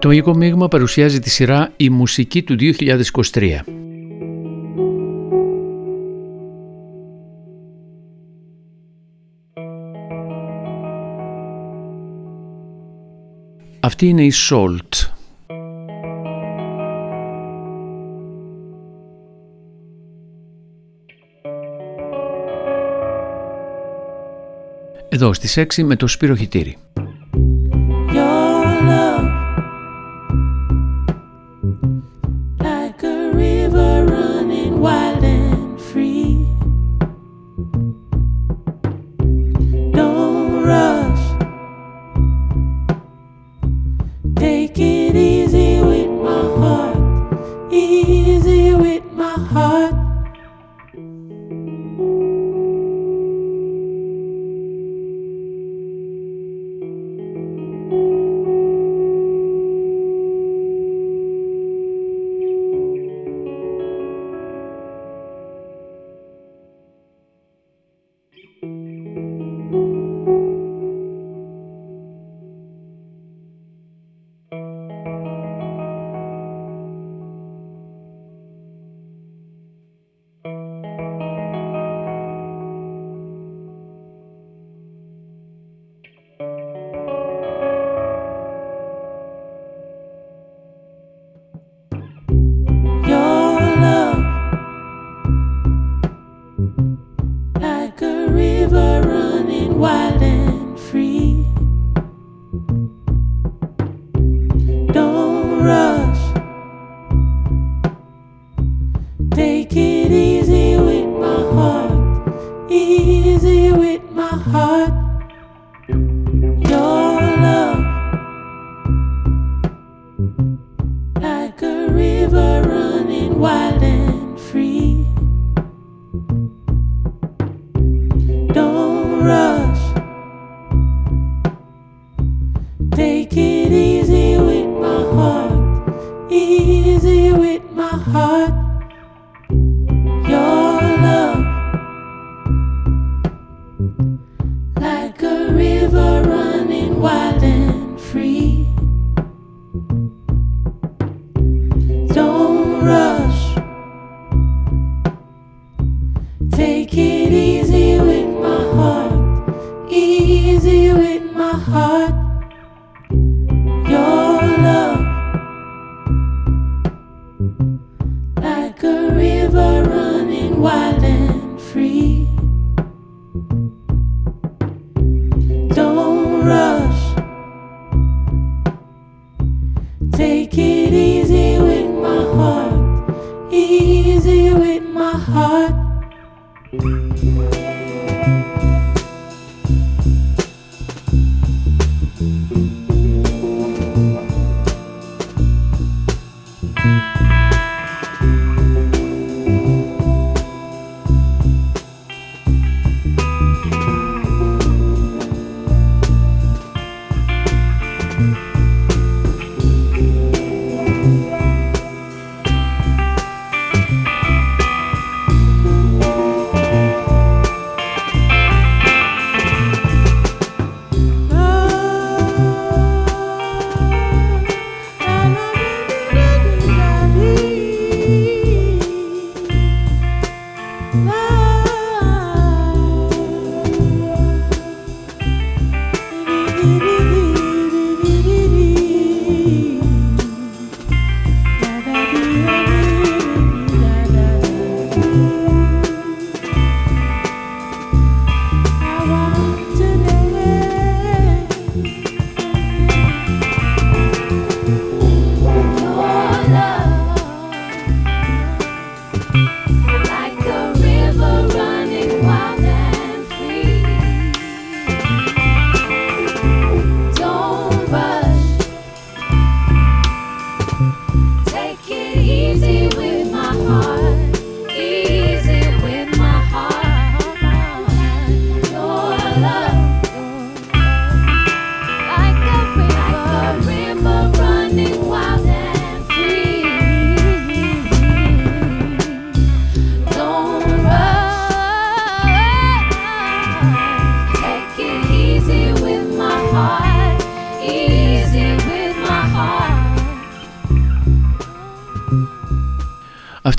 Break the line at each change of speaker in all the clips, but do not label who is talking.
Το Μαγικό Μείγμα παρουσιάζει τη σειρά «Η μουσική του 2023». Αυτή είναι η Salt. Εδώ στις 6 με το Σπύρο Χιτήρη.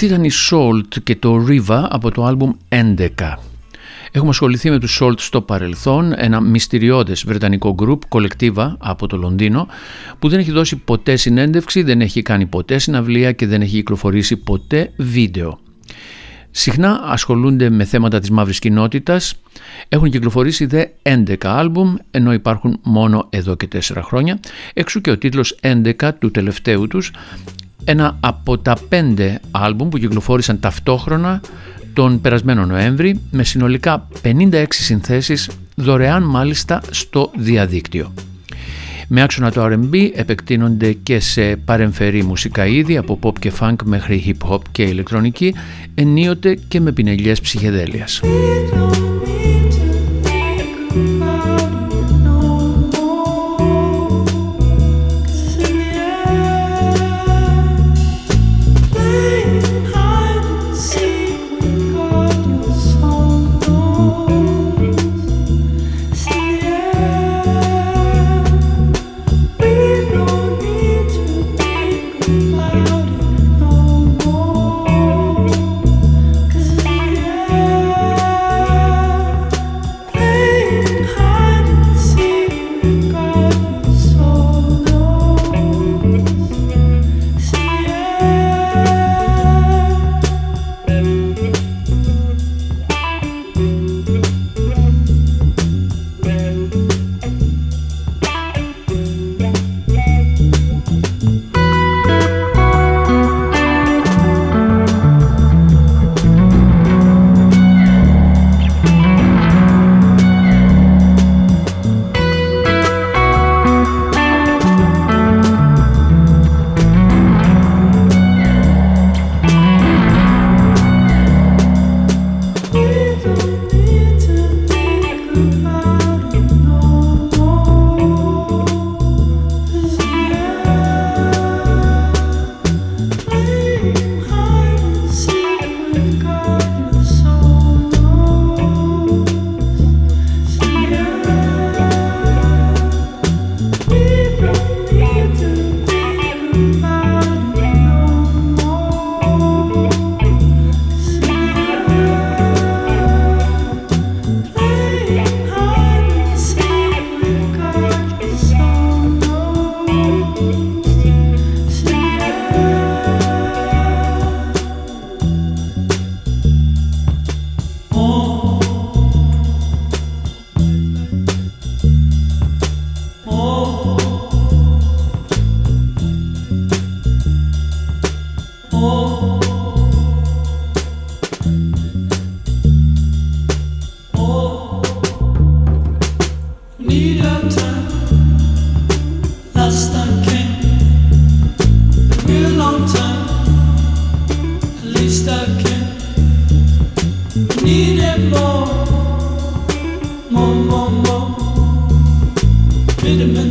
Αυτή ήταν η Salt και το Riva από το άλμπουμ 11. Έχουμε ασχοληθεί με τους Salt στο παρελθόν, ένα μυστηριώδες βρετανικό γκρουπ, κολεκτίβα από το Λονδίνο, που δεν έχει δώσει ποτέ συνέντευξη, δεν έχει κάνει ποτέ συναυλία και δεν έχει κυκλοφορήσει ποτέ βίντεο. Συχνά ασχολούνται με θέματα της μαύρης κοινότητας, έχουν κυκλοφορήσει δε 11 άλμπουμ, ενώ υπάρχουν μόνο εδώ και 4 χρόνια, έξω και ο τίτλος 11 του τελευταίου τους, ένα από τα 5 άλμπουμ που κυκλοφόρησαν ταυτόχρονα τον περασμένο Νοέμβρη με συνολικά 56 συνθέσεις δωρεάν μάλιστα στο διαδίκτυο. Με άξονα το R&B επεκτείνονται και σε παρεμφερή μουσικά είδη από pop και funk μέχρι hip hop και ηλεκτρονική ενίοτε και με πινελιές ψυχεδέλειας.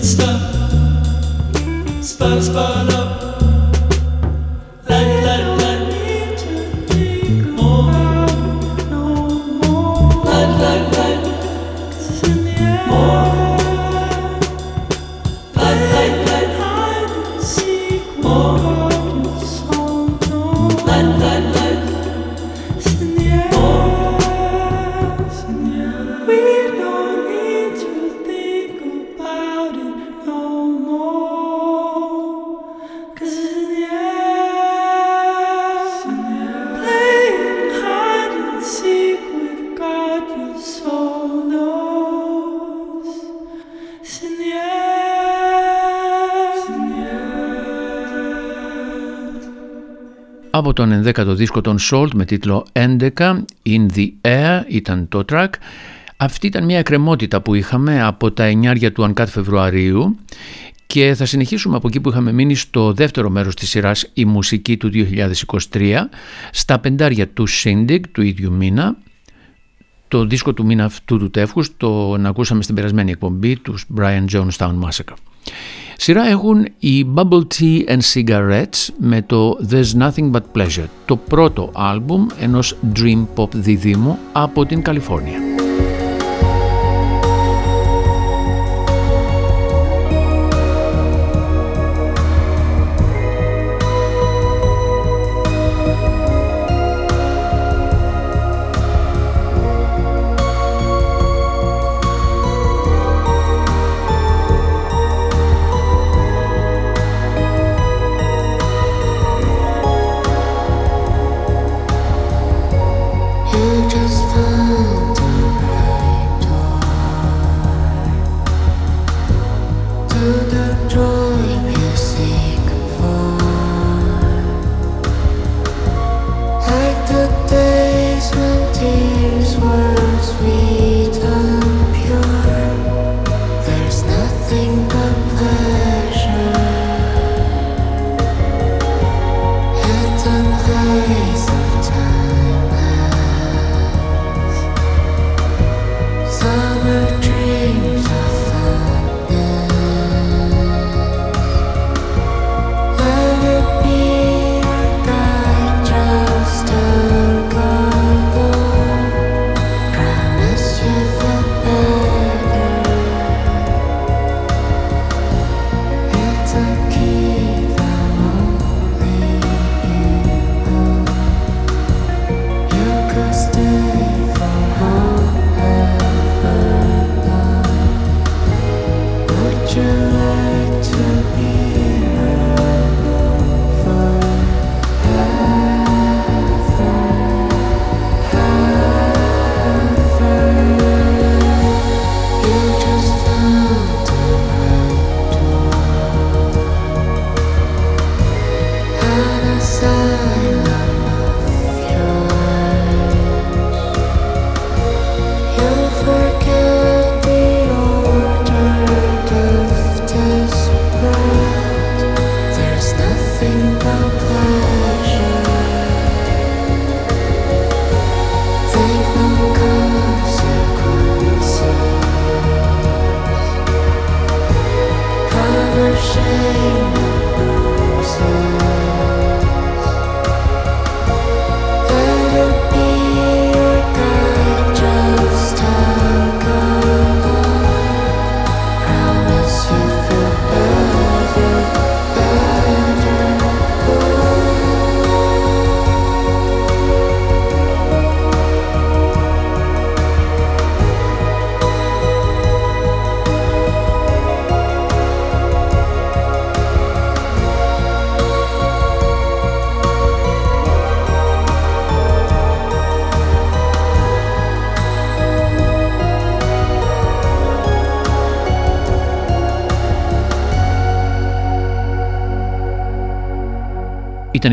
stop, spaz pas up. Τον 11ο δίσκο των Salt με τίτλο 11 In the Air ήταν το track. Αυτή ήταν μια εκκρεμότητα που είχαμε από τα 9 του Uncut Φεβρουαρίου και θα συνεχίσουμε από εκεί που είχαμε μείνει στο δεύτερο μέρος της σειράς η μουσική του 2023 στα πεντάρια του Syndig του ίδιου μήνα το δίσκο του μήνα αυτού του τεύχους το ακούσαμε στην περασμένη εκπομπή τους Brian Jonestown Massacre. Σειρά έχουν οι Bubble Tea and Cigarettes με το There's Nothing But Pleasure, το πρώτο άλμπουμ ενός dream pop διδήμου από την Καλιφόρνια.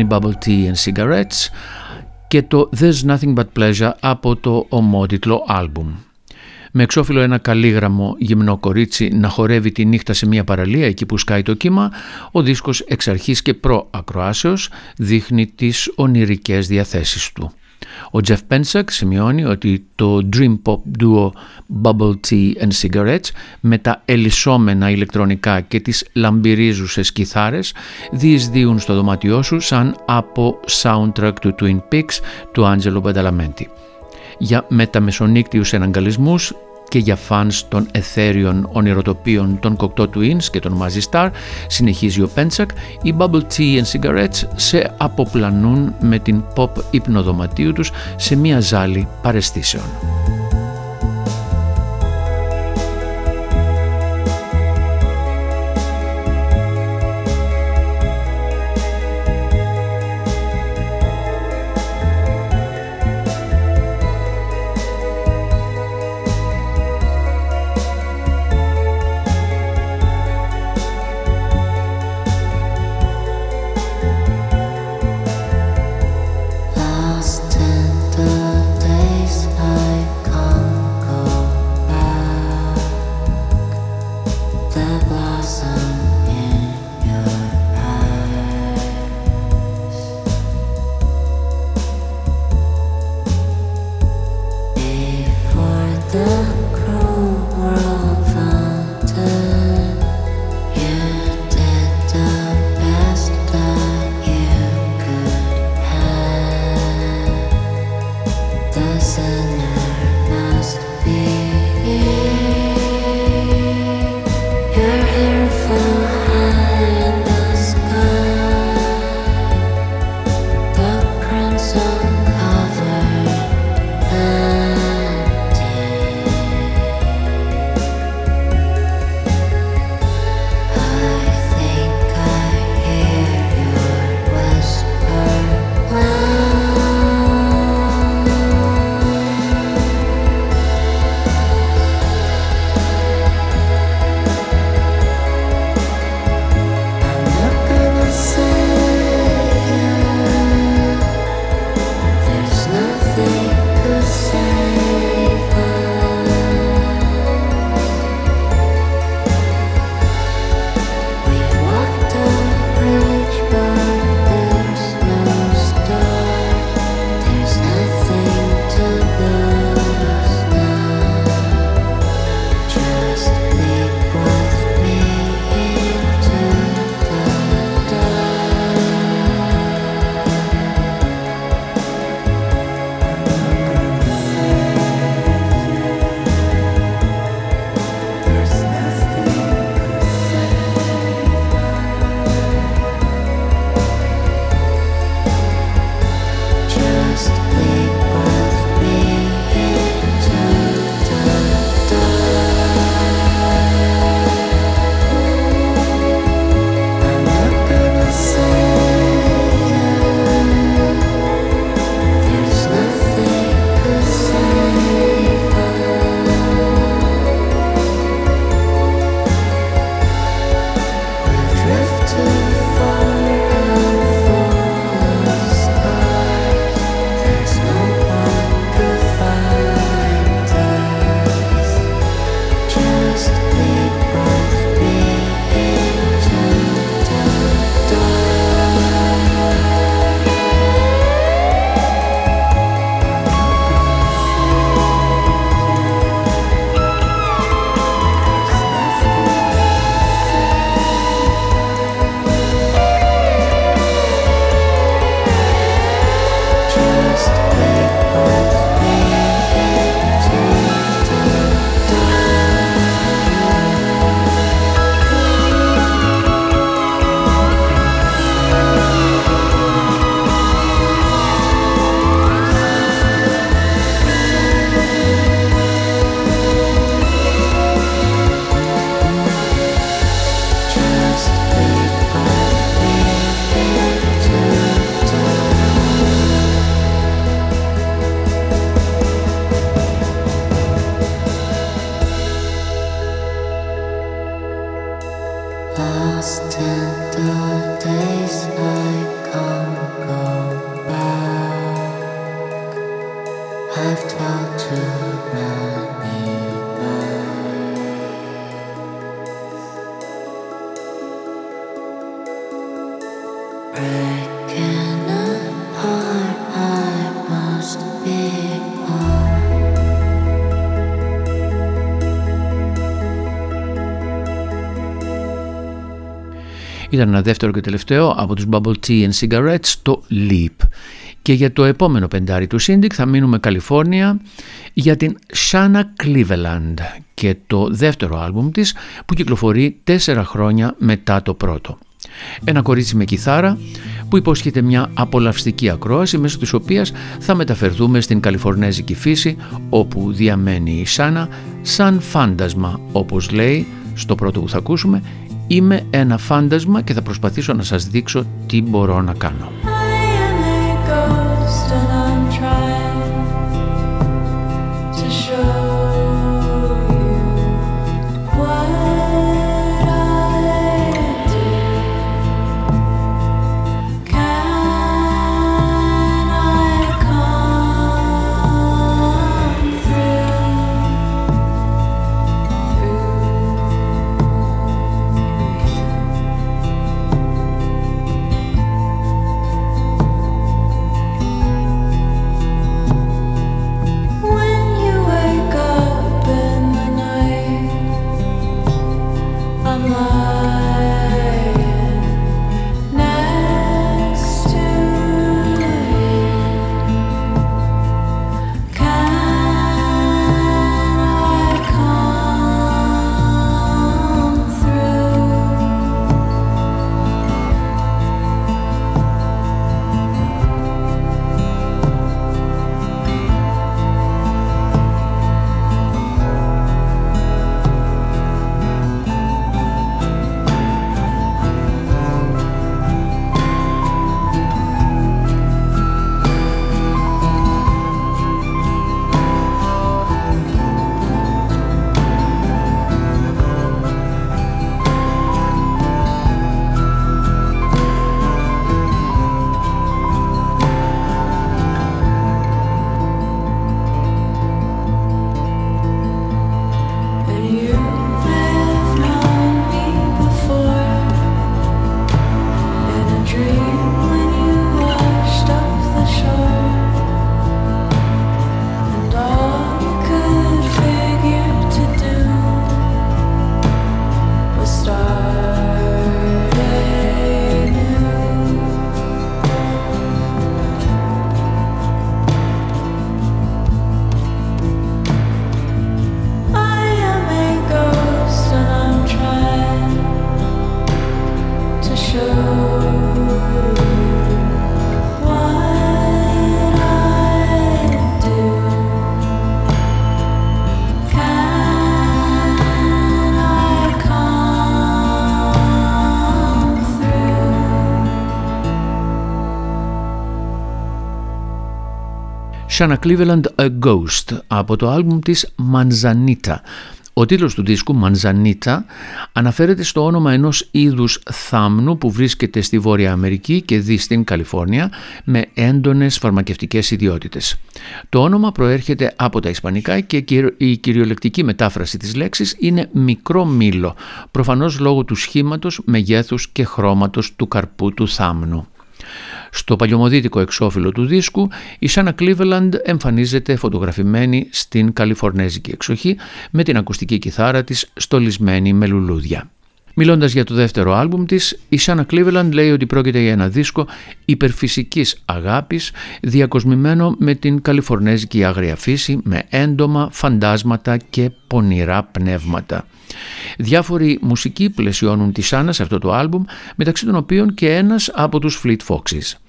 Ήταν η Bubble Tea and Cigarettes και το There's Nothing But Pleasure από το ομότιτλο άλμπουμ. Με εξώφυλλο ένα καλύγραμμο γυμνό κορίτσι να χορεύει τη νύχτα σε μια παραλία εκεί που σκάει το κύμα, ο δίσκος εξ αρχής και προ-ακροάσεως δείχνει τις ονειρικές διαθέσεις του. Ο Jeff Pensack σημειώνει ότι το Dream Pop Duo Bubble Tea and Cigarettes με τα ελισσόμενα ηλεκτρονικά και τις λαμπυρίζουσες κιθάρες διεισδύουν στο δωμάτιό σου σαν από soundtrack του Twin Peaks του Άντζελο Badalamenti. Για μεταμεσονύκτιους εναγκαλισμούς και για φανς των εθέριων ονειροτοπίων των Cocteau Twins και των Mazzy Star, συνεχίζει ο Πέντσακ, οι Bubble Tea and Cigarettes σε αποπλανούν με την pop υπνοδωματίου τους σε μια ζάλη παρεστήσεων. Ήταν ένα δεύτερο και τελευταίο από τους Bubble Tea and Cigarettes, το Leap. Και για το επόμενο πεντάρι του Σίνδικ θα μείνουμε Καλιφόρνια για την Shanna Cleveland και το δεύτερο άλμπουμ της που κυκλοφορεί τέσσερα χρόνια μετά το πρώτο. Ένα κορίτσι με κιθάρα που υπόσχεται μια απολαυστική ακρόαση μέσω της οποίας θα μεταφερθούμε στην καλιφορνέζικη φύση όπου διαμένει η Σάνα σαν φάντασμα όπως λέει στο πρώτο που θα ακούσουμε Είμαι ένα φάντασμα και θα προσπαθήσω να σας δείξω τι μπορώ να κάνω. Shanna Cleveland A Ghost από το άλμπουμ της Manzanita. Ο τίτλος του δίσκου Manzanita αναφέρεται στο όνομα ενός είδους θάμνου που βρίσκεται στη Βόρεια Αμερική και δει στην Καλιφόρνια με έντονες φαρμακευτικές ιδιότητες. Το όνομα προέρχεται από τα Ισπανικά και η κυριολεκτική μετάφραση της λέξης είναι μικρό μήλο, προφανώς λόγω του σχήματος, μεγέθους και χρώματος του καρπού του θάμνου. Στο παλιωμοδίτικο εξώφυλλο του δίσκου η Σάνα Cleveland εμφανίζεται φωτογραφημένη στην καλιφορνέζικη εξοχή με την ακουστική κιθάρα της στολισμένη με λουλούδια. Μιλώντας για το δεύτερο άλμπουμ της, η Σάνα Cleveland λέει ότι πρόκειται για ένα δίσκο υπερφυσικής αγάπης διακοσμημένο με την καλιφορνέζικη άγρια φύση με έντομα, φαντάσματα και πονηρά πνεύματα. Διάφοροι μουσικοί πλαισιώνουν τη Σάνα σε αυτό το άλμπουμ μεταξύ των οποίων και ένας από τους Fleet Foxes.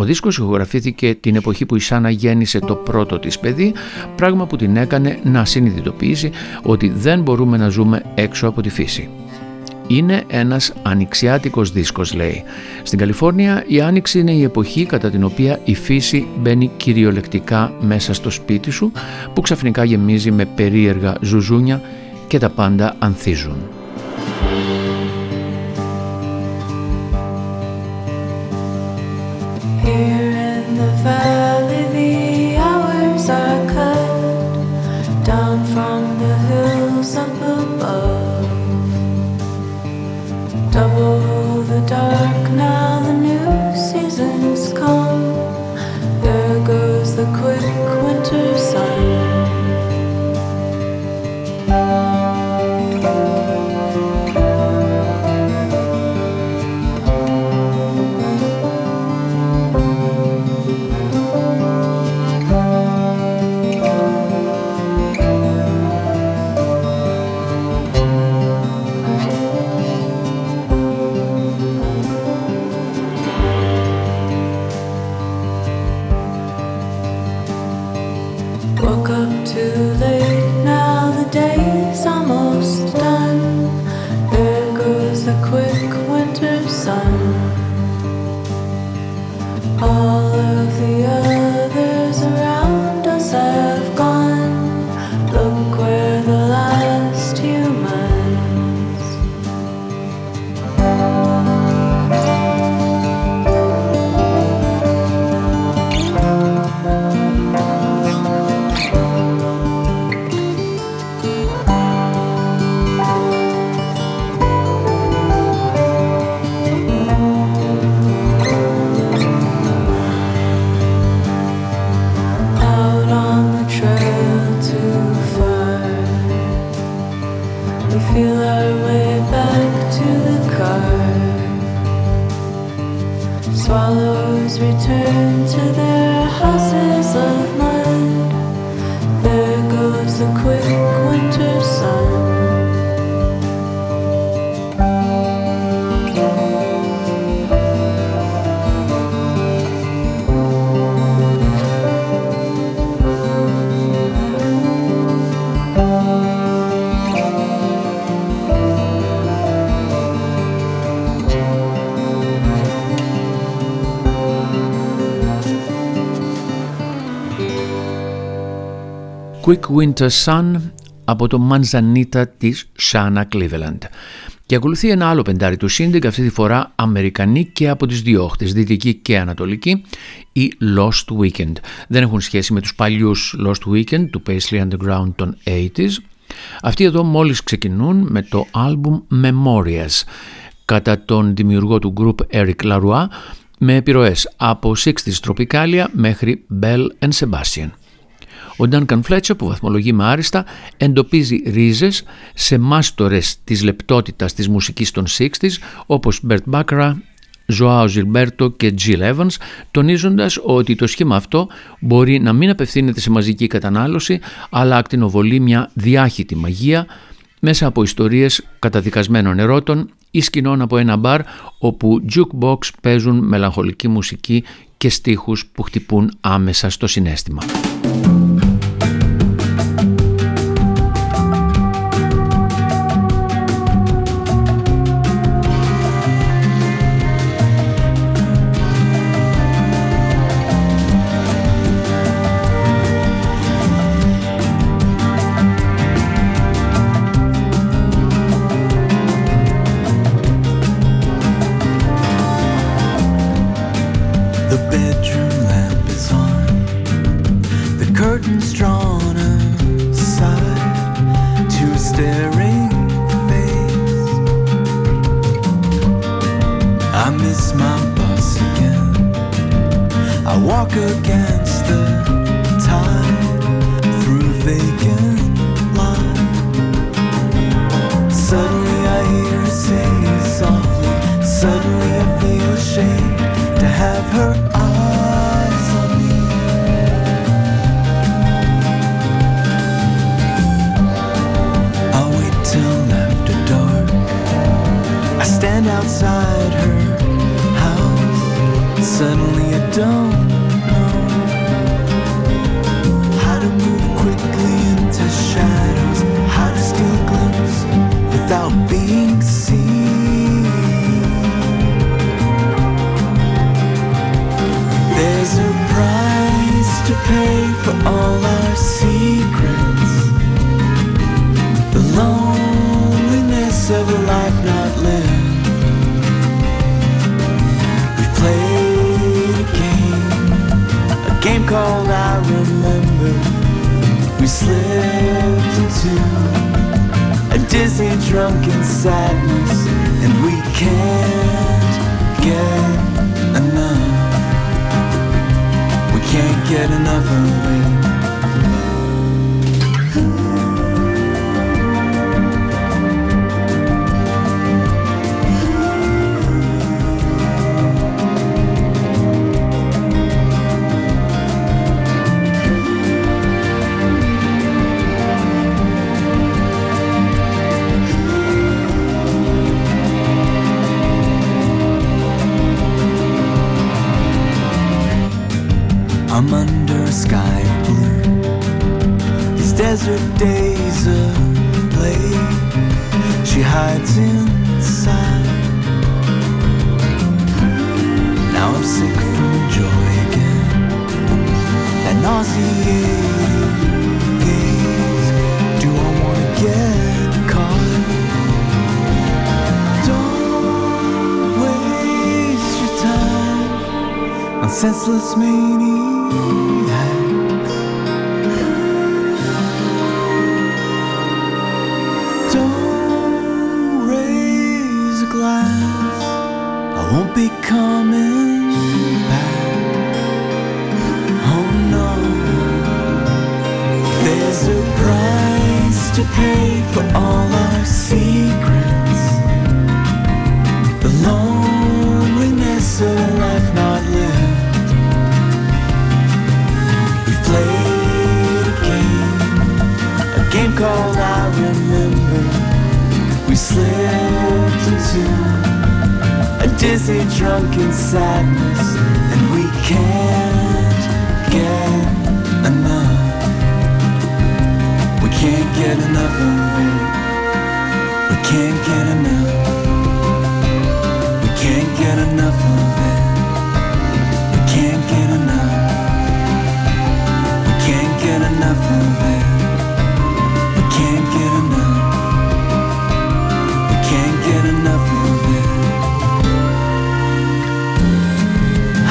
Ο δίσκος ηχογραφήθηκε την εποχή που η Σάνα γέννησε το πρώτο της παιδί, πράγμα που την έκανε να συνειδητοποιήσει ότι δεν μπορούμε να ζούμε έξω από τη φύση. Είναι ένας ανοιξιάτικος δίσκος λέει. Στην Καλιφόρνια η άνοιξη είναι η εποχή κατά την οποία η φύση μπαίνει κυριολεκτικά μέσα στο σπίτι σου που ξαφνικά γεμίζει με περίεργα ζουζούνια και τα πάντα ανθίζουν. Double the dark now
Quick Winter Sun από το Manzanita της Shana Cleveland. Και ακολουθεί ένα άλλο πεντάρι του Σίντιγκ, αυτή τη φορά Αμερικανή και από τις δύο όχτες, Δυτική και Ανατολική, η Lost Weekend. Δεν έχουν σχέση με τους παλιούς Lost Weekend του Paisley Underground των 80s. Αυτοί εδώ μόλις ξεκινούν με το album Memorias, κατά τον δημιουργό του group Eric Laroua, με επιρροές από 60s Tropicalia μέχρι Bell and Sebastian. Ο Ντάνκαν Φλέτσο που βαθμολογεί με άριστα εντοπίζει ρίζες σε μάστορες της λεπτότητας της μουσικής των 60s όπως Bert Baccarat, Ζωάο Ζιλμπέρτο και Jill Evans, τονίζοντας ότι το σχήμα αυτό μπορεί να μην απευθύνεται σε μαζική κατανάλωση, αλλά ακτινοβολεί μια διάχυτη μαγεία μέσα από ιστορίες καταδικασμένων ερώτων ή σκηνών από ένα μπαρ όπου jukebox παίζουν μελαγχολική μουσική και στίχους που χτυπούν άμεσα στο συνέστημα. Get enough. We can't get enough of it. We can't get enough. We can't get enough of it. We can't get enough. We can't get enough of it.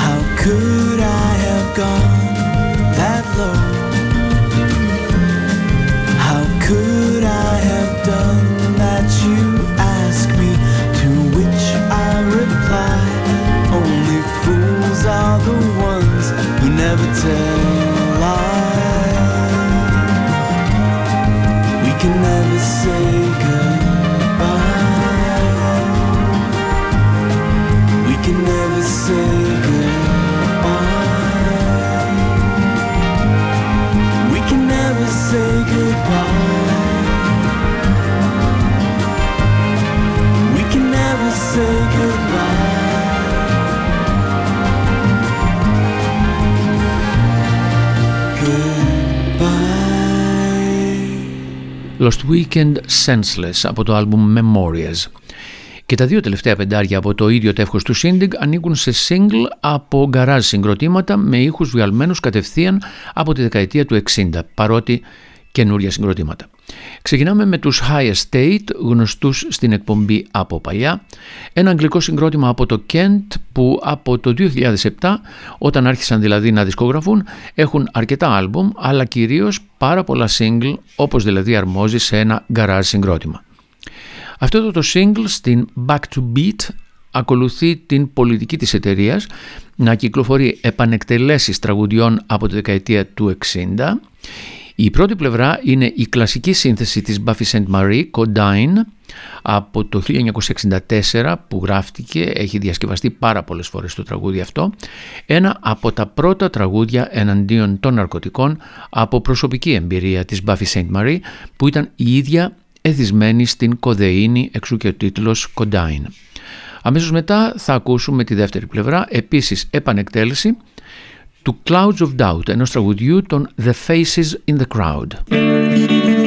How could I have gone
Lost Weekend Senseless από το άλμπουμ Memories. Και τα δύο τελευταία πεντάρια από το ίδιο τεύχος του Shindig ανήκουν σε single από γκαράζ συγκροτήματα με ήχους βιαλμένους κατευθείαν από τη δεκαετία του 60, παρότι καινούρια συγκροτήματα. Ξεκινάμε με τους High Estate, γνωστούς στην εκπομπή από παλιά, ένα αγγλικό συγκρότημα από το Kent που από το 2007, όταν άρχισαν δηλαδή να δισκογραφούν, έχουν αρκετά άλμπουμ, αλλά κυρίως πάρα πολλά single, όπως δηλαδή αρμόζει σε ένα garage συγκρότημα. Αυτό το, το single στην Back to Beat ακολουθεί την πολιτική της εταιρείας να κυκλοφορεί επανεκτελέσεις τραγουδιών από τη δεκαετία του 60 η πρώτη πλευρά είναι η κλασική σύνθεση της Buffy St. Marie, Codine, από το 1964 που γράφτηκε, έχει διασκευαστεί πάρα πολλές φορές το τραγούδι αυτό, ένα από τα πρώτα τραγούδια εναντίον των ναρκωτικών από προσωπική εμπειρία της Buffy St. Marie που ήταν η ίδια εθισμένη στην κοδεΐνη εξού και ο τίτλος Codine. Αμέσως μετά θα ακούσουμε τη δεύτερη πλευρά, επίσης επανεκτέλεση, του Clouds of Doubt, ενός τραγουδιού των The Faces in the Crowd.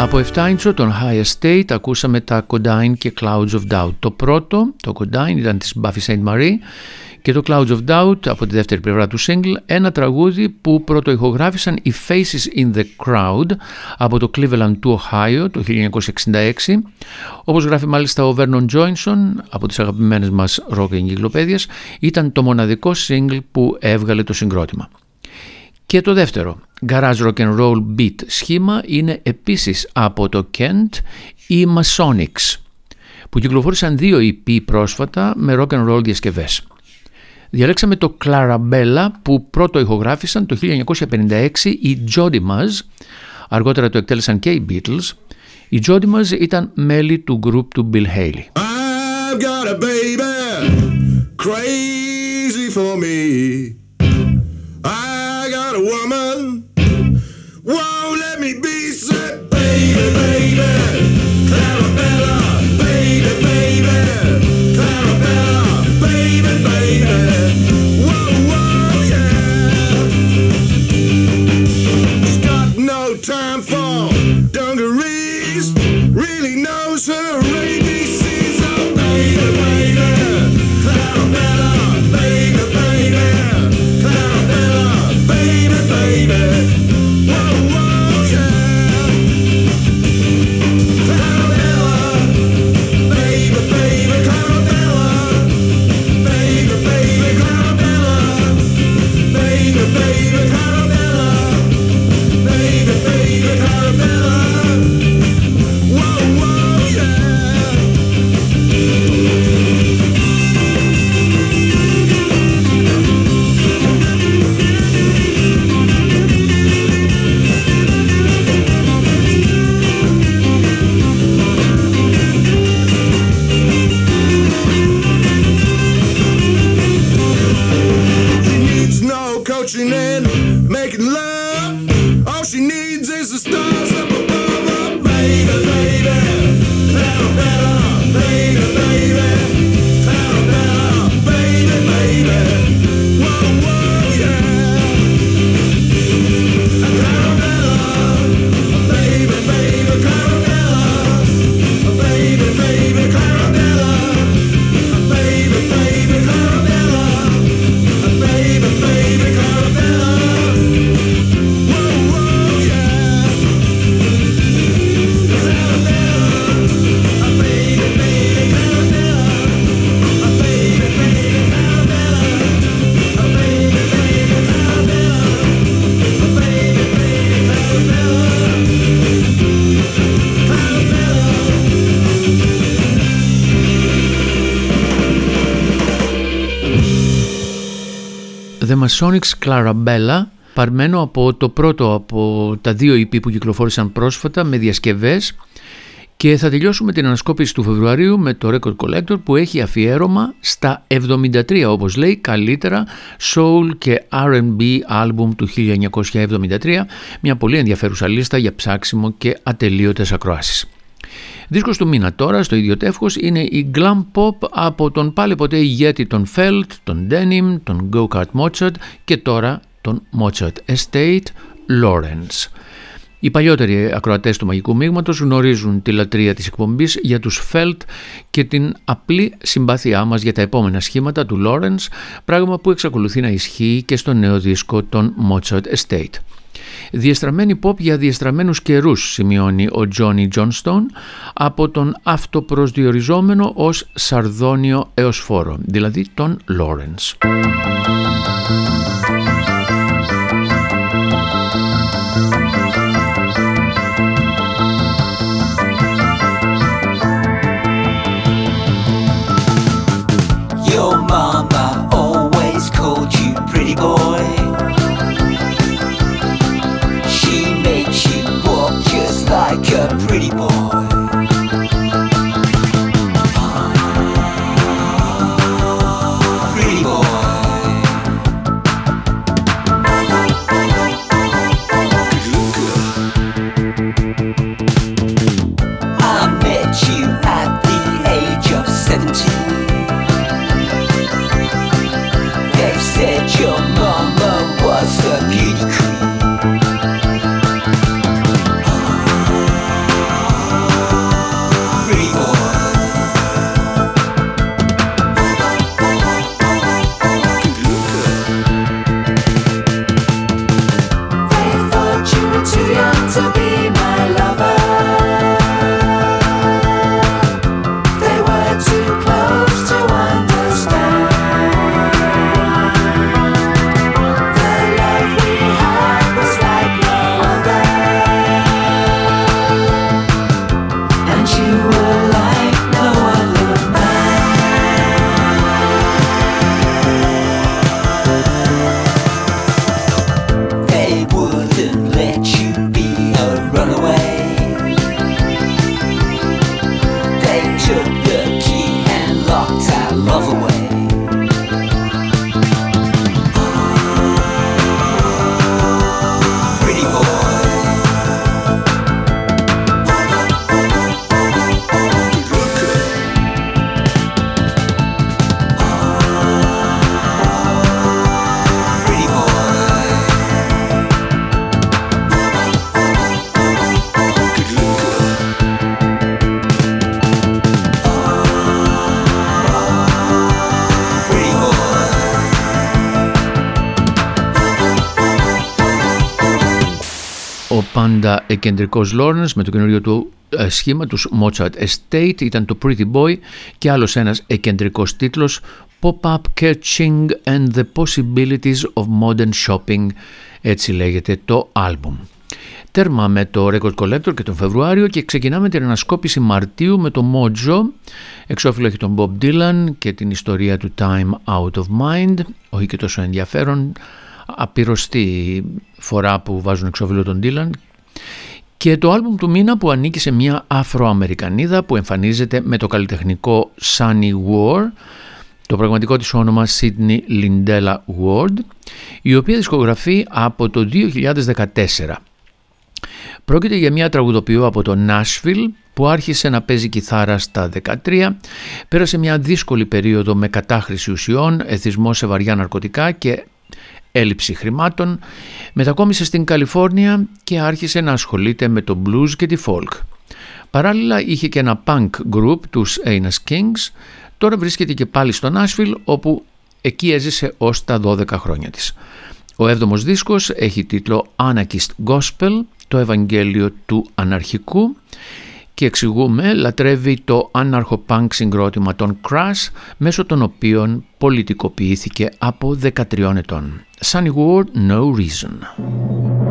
Από 7 inch των High Estate ακούσαμε τα Codine και Clouds of Doubt. Το πρώτο, το Codine, ήταν της Buffy Saint Marie και το Clouds of Doubt από τη δεύτερη πλευρά του single, ένα τραγούδι που πρώτο ηχογράφησαν οι Faces in the Crowd από το Cleveland του Ohio το 1966. Όπως γράφει μάλιστα ο Vernon Johnson από τις αγαπημένες μας rock εγκυκλοπαίδειες, ήταν το μοναδικό single που έβγαλε το συγκρότημα. Και το δεύτερο, garage rock and roll beat σχήμα είναι επίσης από το Kent οι Masonics που κυκλοφόρησαν δύο EP πρόσφατα με rock and roll διασκευές. Διαλέξαμε το Clarabella που πρώτο ηχογράφησαν το 1956 οι Jodimaz, αργότερα το εκτέλεσαν και οι Beatles. Οι Jodimaz ήταν μέλη του group του Bill Haley. I've got a baby crazy for me a woman. Won't let me be said, baby, baby, Clarabella, baby, baby, Clarabella, baby, baby. Sonics Clarabella. Παρμένο από το πρώτο από τα δύο EP που κυκλοφόρησαν πρόσφατα με διασκευές. Και θα τελειώσουμε την ανασκόπηση του Φεβρουαρίου με το Record Collector που έχει αφιέρωμα στα 73 όπως λέει καλύτερα soul και R&B album του 1973 μια πολύ ενδιαφέρουσα λίστα για ψάξιμο και ατελείωτες ακροάσεις. Δίσκος του μήνα τώρα στο ίδιο τεύχος είναι η Glam Pop από τον πάλι ποτέ ηγέτη των Felt, τον Denim, τον Go Kart Mozart και τώρα τον Mozart Estate Lawrence. Οι παλιότεροι ακροατές του Μαγικού Μείγματος γνωρίζουν τη λατρεία της εκπομπής για τους Felt και την απλή συμπάθειά μας για τα επόμενα σχήματα του Lawrence, πράγμα που εξακολουθεί να ισχύει και στο νέο δίσκο των Mozart Estate. Διεστραμμένη pop για διεστραμμένους καιρούς σημειώνει ο Τζόνι Τζόνστον από τον αυτοπροσδιοριζόμενο ως Σαρδόνιο έως Φόρο, δηλαδή τον Λόρενς. Πάντα εκεντρικός Lawrence με το καινούριο του ε, σχήμα τους Mozart Estate ήταν το Pretty Boy και άλλος ένας εκεντρικός τίτλος Pop-up Catching and the Possibilities of Modern Shopping έτσι λέγεται το άλμπουμ. Τέρμα με το Record Collector και τον Φεβρουάριο και ξεκινάμε την ανασκόπηση Μαρτίου με το Mojo. Εξώφυλλο έχει τον Bob Dylan και την ιστορία του Time Out of Mind, όχι και τόσο ενδιαφέρον, απειροστή φορά που βάζουν εξώφυλλο τον Dylan και το άλμπουμ του μήνα που ανήκει σε μια Αφροαμερικανίδα που εμφανίζεται με το καλλιτεχνικό Sunny War, το πραγματικό της όνομα Sydney Lindella Ward, η οποία δισκογραφεί από το 2014. Πρόκειται για μια τραγουδοποιό από το Nashville που άρχισε να παίζει κιθάρα στα 13, πέρασε μια δύσκολη περίοδο με κατάχρηση ουσιών, εθισμός σε βαριά ναρκωτικά και έλλειψη χρημάτων, μετακόμισε στην Καλιφόρνια και άρχισε να ασχολείται με το blues και τη folk. Παράλληλα είχε και ένα punk group, τους Anas Kings, τώρα βρίσκεται και πάλι στο Nashville όπου εκεί έζησε ως τα 12 χρόνια της. Ο έβδομος δίσκος έχει τίτλο Anarchist Gospel, το Ευαγγέλιο του Αναρχικού και εξηγούμε λατρεύει το άναρχο punk συγκρότημα των Crash μέσω των οποίων πολιτικοποιήθηκε από 13 ετών. Sunny Ward, No Reason.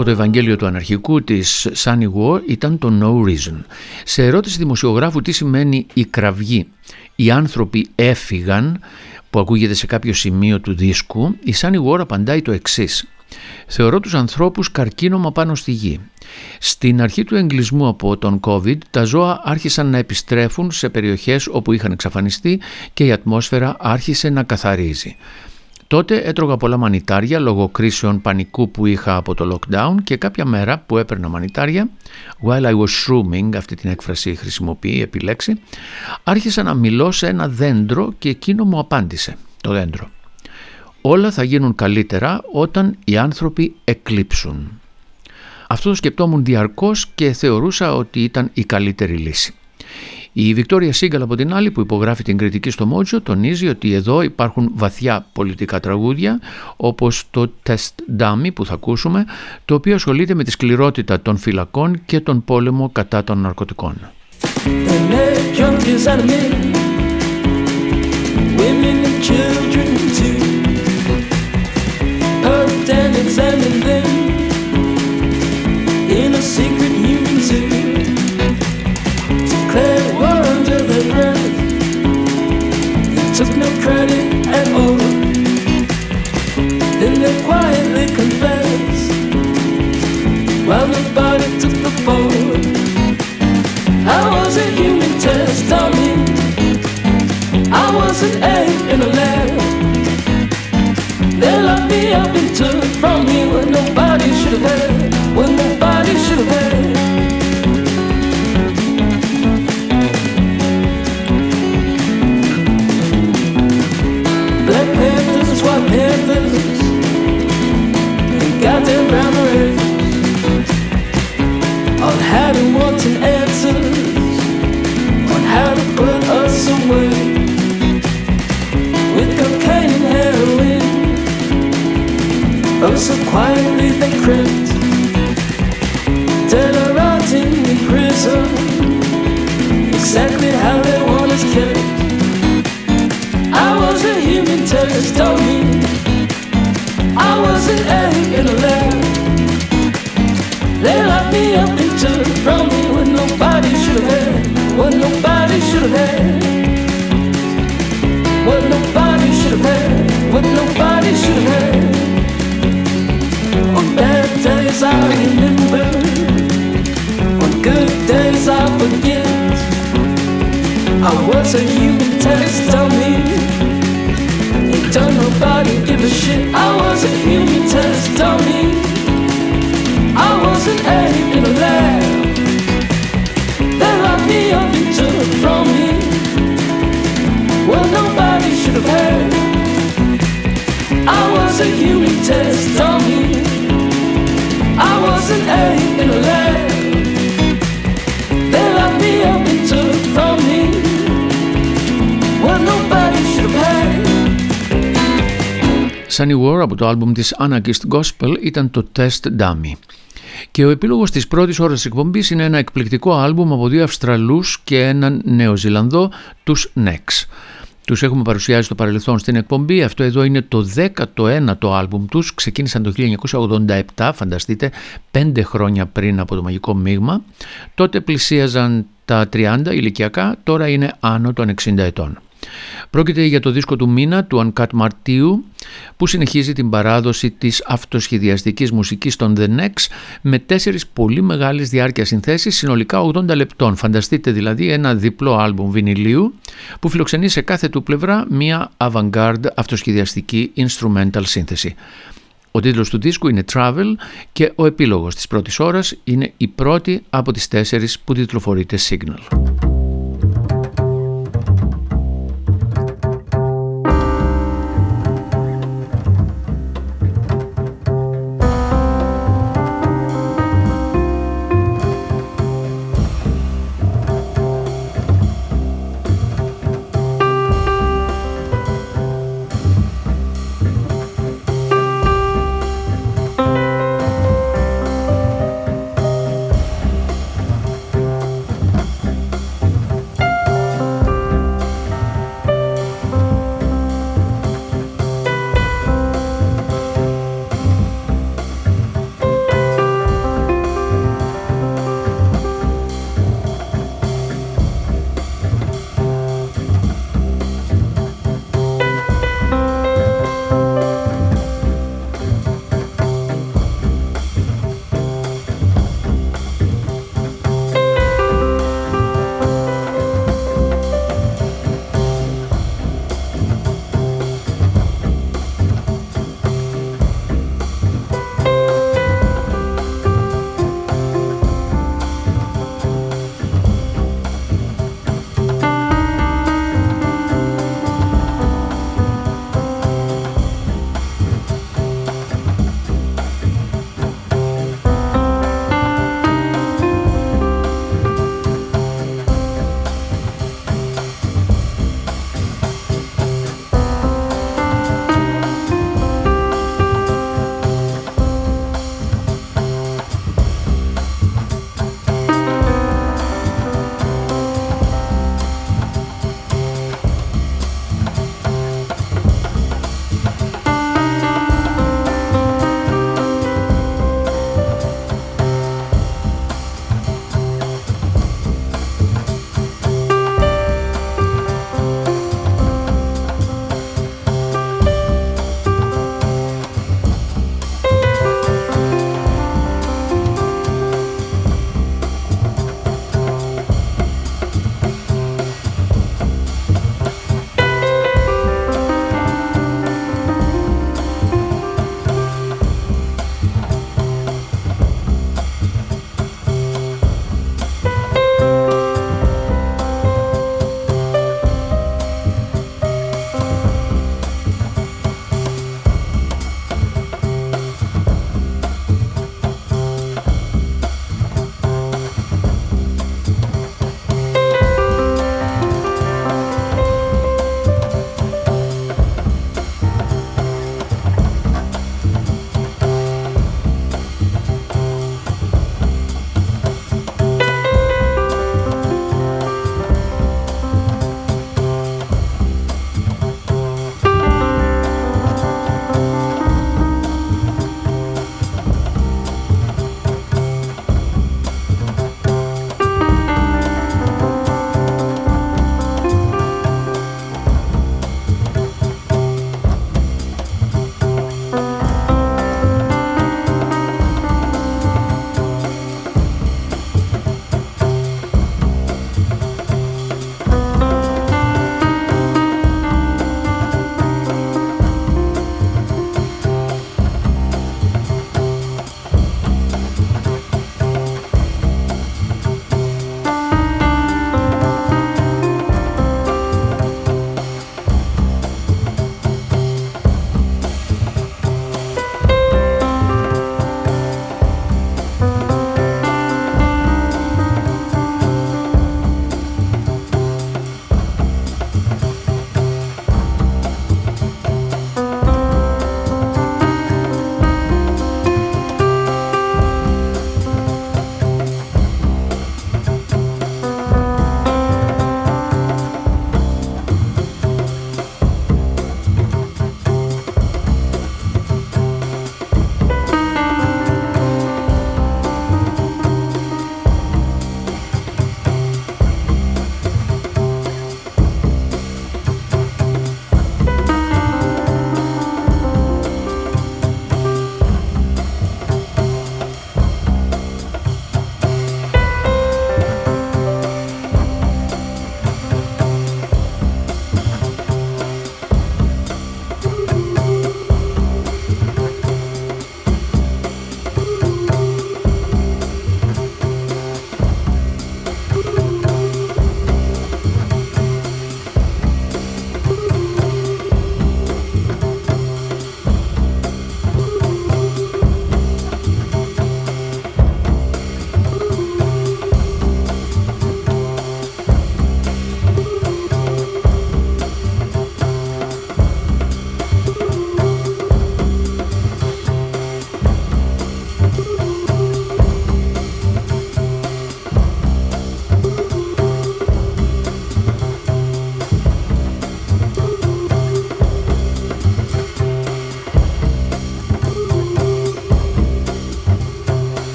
Από το Ευαγγέλιο του Αναρχικού της Sunny War ήταν το No Reason. Σε ερώτηση δημοσιογράφου τι σημαίνει η κραυγή, οι άνθρωποι έφυγαν, που ακούγεται σε κάποιο σημείο του δίσκου, η Sunny War απαντάει το εξής. Θεωρώ τους ανθρώπους καρκίνωμα πάνω στη γη. Στην αρχή του εγκλισμού από τον COVID, τα ζώα άρχισαν να επιστρέφουν σε περιοχές όπου είχαν εξαφανιστεί και η ατμόσφαιρα άρχισε να καθαρίζει. Τότε έτρωγα πολλά μανιτάρια λόγω κρίσεων πανικού που είχα από το lockdown και κάποια μέρα που έπαιρνα μανιτάρια, while I was shrooming, αυτή την έκφραση χρησιμοποιεί επιλέξει, άρχισα να μιλώ σε ένα δέντρο και εκείνο μου απάντησε, το δέντρο. Όλα θα γίνουν καλύτερα όταν οι άνθρωποι εκλείψουν. Αυτό το σκεπτόμουν διαρκώς και θεωρούσα ότι ήταν η καλύτερη λύση. Η Βικτόρια Σίγκαλ από την άλλη που υπογράφει την κριτική στο Μότζο τονίζει ότι εδώ υπάρχουν βαθιά πολιτικά τραγούδια όπως το Test Dummy που θα ακούσουμε το οποίο ασχολείται με τη σκληρότητα των φυλακών και τον πόλεμο κατά των ναρκωτικών. took credit at. Then they quietly confessed while nobody took the fall. I was a human test me. I was an egg in a lab. They locked me up and took from I was an egg in a lab. They locked me up Well, nobody should have had. I was a human test Sunny War από το άλμπουμ της Anarchist Gospel ήταν το Test Dummy. Και ο επίλογος της πρώτης ώρας της εκπομπής είναι ένα εκπληκτικό άλμπουμ από δύο Αυστραλούς και έναν Νεοζηλανδό, τους Nex. Τους έχουμε παρουσιάσει στο παρελθόν στην εκπομπή, αυτό εδώ είναι το 19ο άλμπουμ τους, ξεκίνησαν το 1987, φανταστείτε, πέντε χρόνια πριν από το Μαγικό Μείγμα. Τότε πλησίαζαν τα 30 ηλικιακά, τώρα είναι άνω των 60 ετών. Πρόκειται για το δίσκο του μήνα του Uncut Μαρτίου που συνεχίζει την παράδοση της αυτοσχεδιαστικής μουσικής των The Nex με τέσσερις πολύ μεγάλες διάρκειας συνθέσεις συνολικά 80 λεπτών. Φανταστείτε δηλαδή ένα διπλό άλμπουμ βινιλίου που φιλοξενεί σε κάθε του πλευρά μία avant-garde αυτοσχεδιαστική instrumental σύνθεση. Ο τίτλος του δίσκου είναι Travel και ο επίλογος της πρώτης ώρας είναι η πρώτη από τις τέσσερις που τιτλοφορείται Signal.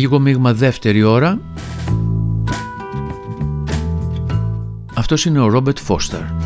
Μαγικό μείγμα δεύτερη ώρα. Αυτός είναι ο Ρόμπετ Φώστερ.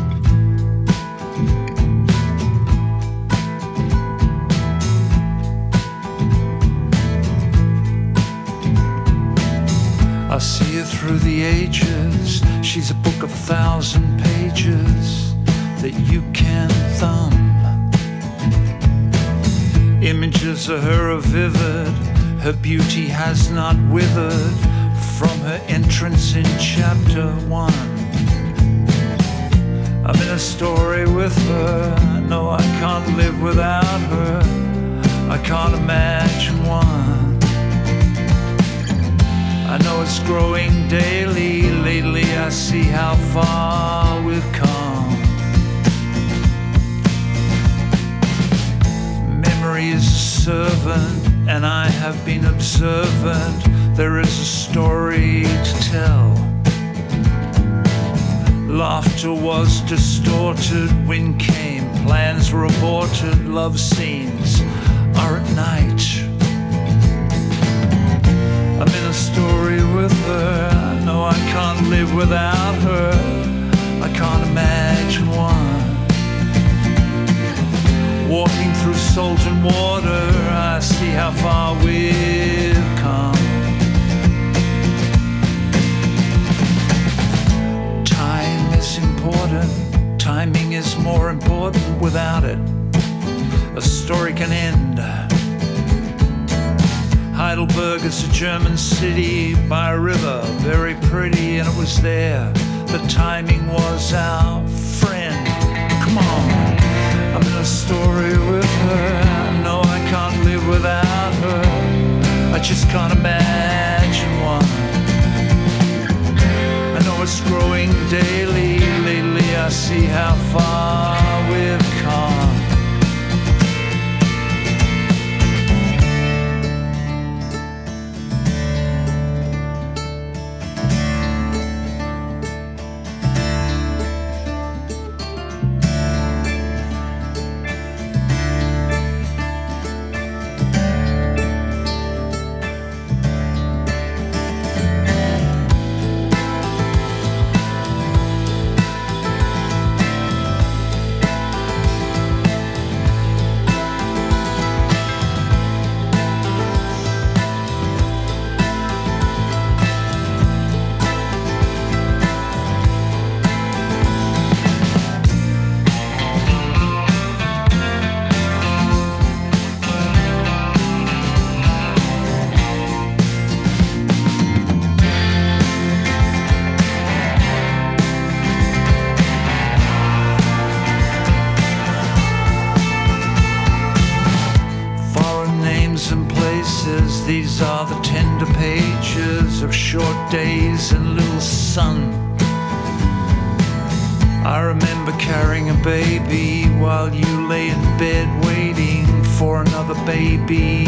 a baby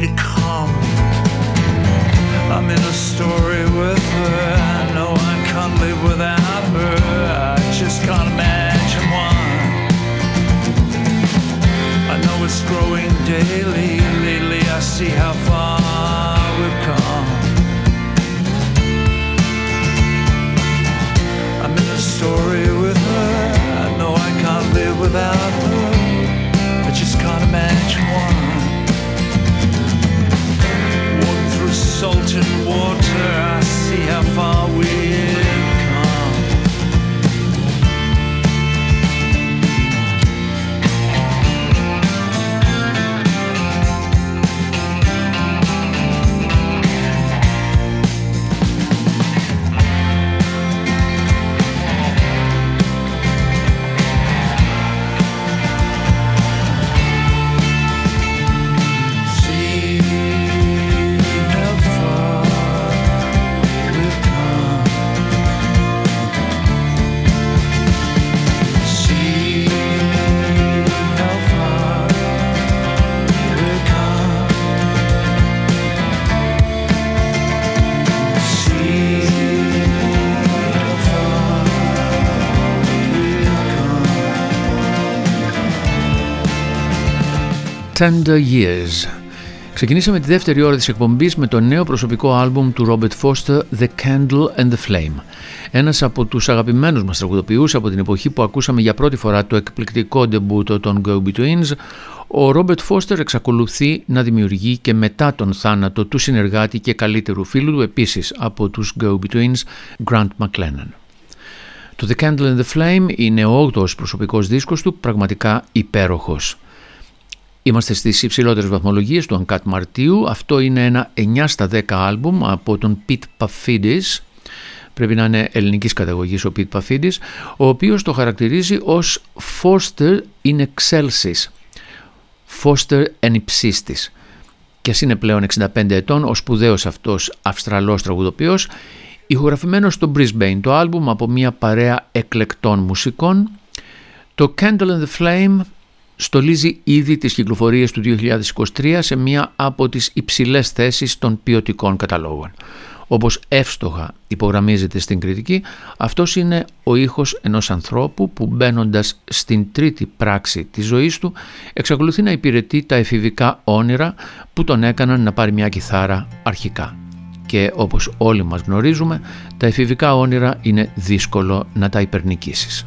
to come. I'm in a story with her. I know I can't live without her. I just can't imagine one. I know it's growing daily. Lately, I see how far we've come. I'm in a story with her. I know I can't live without her just can't imagine why. Walking through salt and water, I see how far we're.
Tender Years.
Ξεκινήσαμε τη δεύτερη ώρα της εκπομπής με το νέο προσωπικό άλμπουμ του Robert Foster The Candle and the Flame. Ένας από τους αγαπημένους μας τραγουδοποιούς από την εποχή που ακούσαμε για πρώτη φορά το εκπληκτικό ντεμπούτο των Go Betweens, ο Ρόμπερτ Φώστερ εξακολουθεί να δημιουργεί και μετά τον θάνατο του συνεργάτη και καλύτερου φίλου του επίσης από τους Go Betweens, Grant McLennan. Το The Candle and the Flame είναι ο 8ος προσωπικός δίσκος του, πραγματικά υπέροχος. Είμαστε στις υψηλότερες βαθμολογίες του Uncut Μαρτίου. Αυτό είναι ένα 9 στα 10 άλμπουμ από τον Pete Pafidis. Πρέπει να είναι ελληνικής καταγωγής ο Pete Pafidis, ο οποίος το χαρακτηρίζει ως Foster in excelsis. Foster εν υψίστης. Και ας είναι πλέον 65 ετών, ο σπουδαίος αυτός Αυστραλός τραγουδοποιός, ηχογραφημένος στο Brisbane το άλμπουμ από μια παρέα εκλεκτών μουσικών. Το Candle and the Flame στολίζει ήδη τις κυκλοφορίες του 2023 σε μία από τις υψηλές θέσεις των ποιοτικών καταλόγων. Όπως εύστοχα υπογραμμίζεται στην κριτική, αυτός είναι ο ήχος ενός ανθρώπου που μπαίνοντας στην τρίτη πράξη της ζωής του εξακολουθεί να υπηρετεί τα εφηβικά όνειρα που τον έκαναν να πάρει μια κιθάρα αρχικά. Και όπως όλοι μας γνωρίζουμε, τα εφηβικά όνειρα είναι δύσκολο να τα υπερνικήσεις.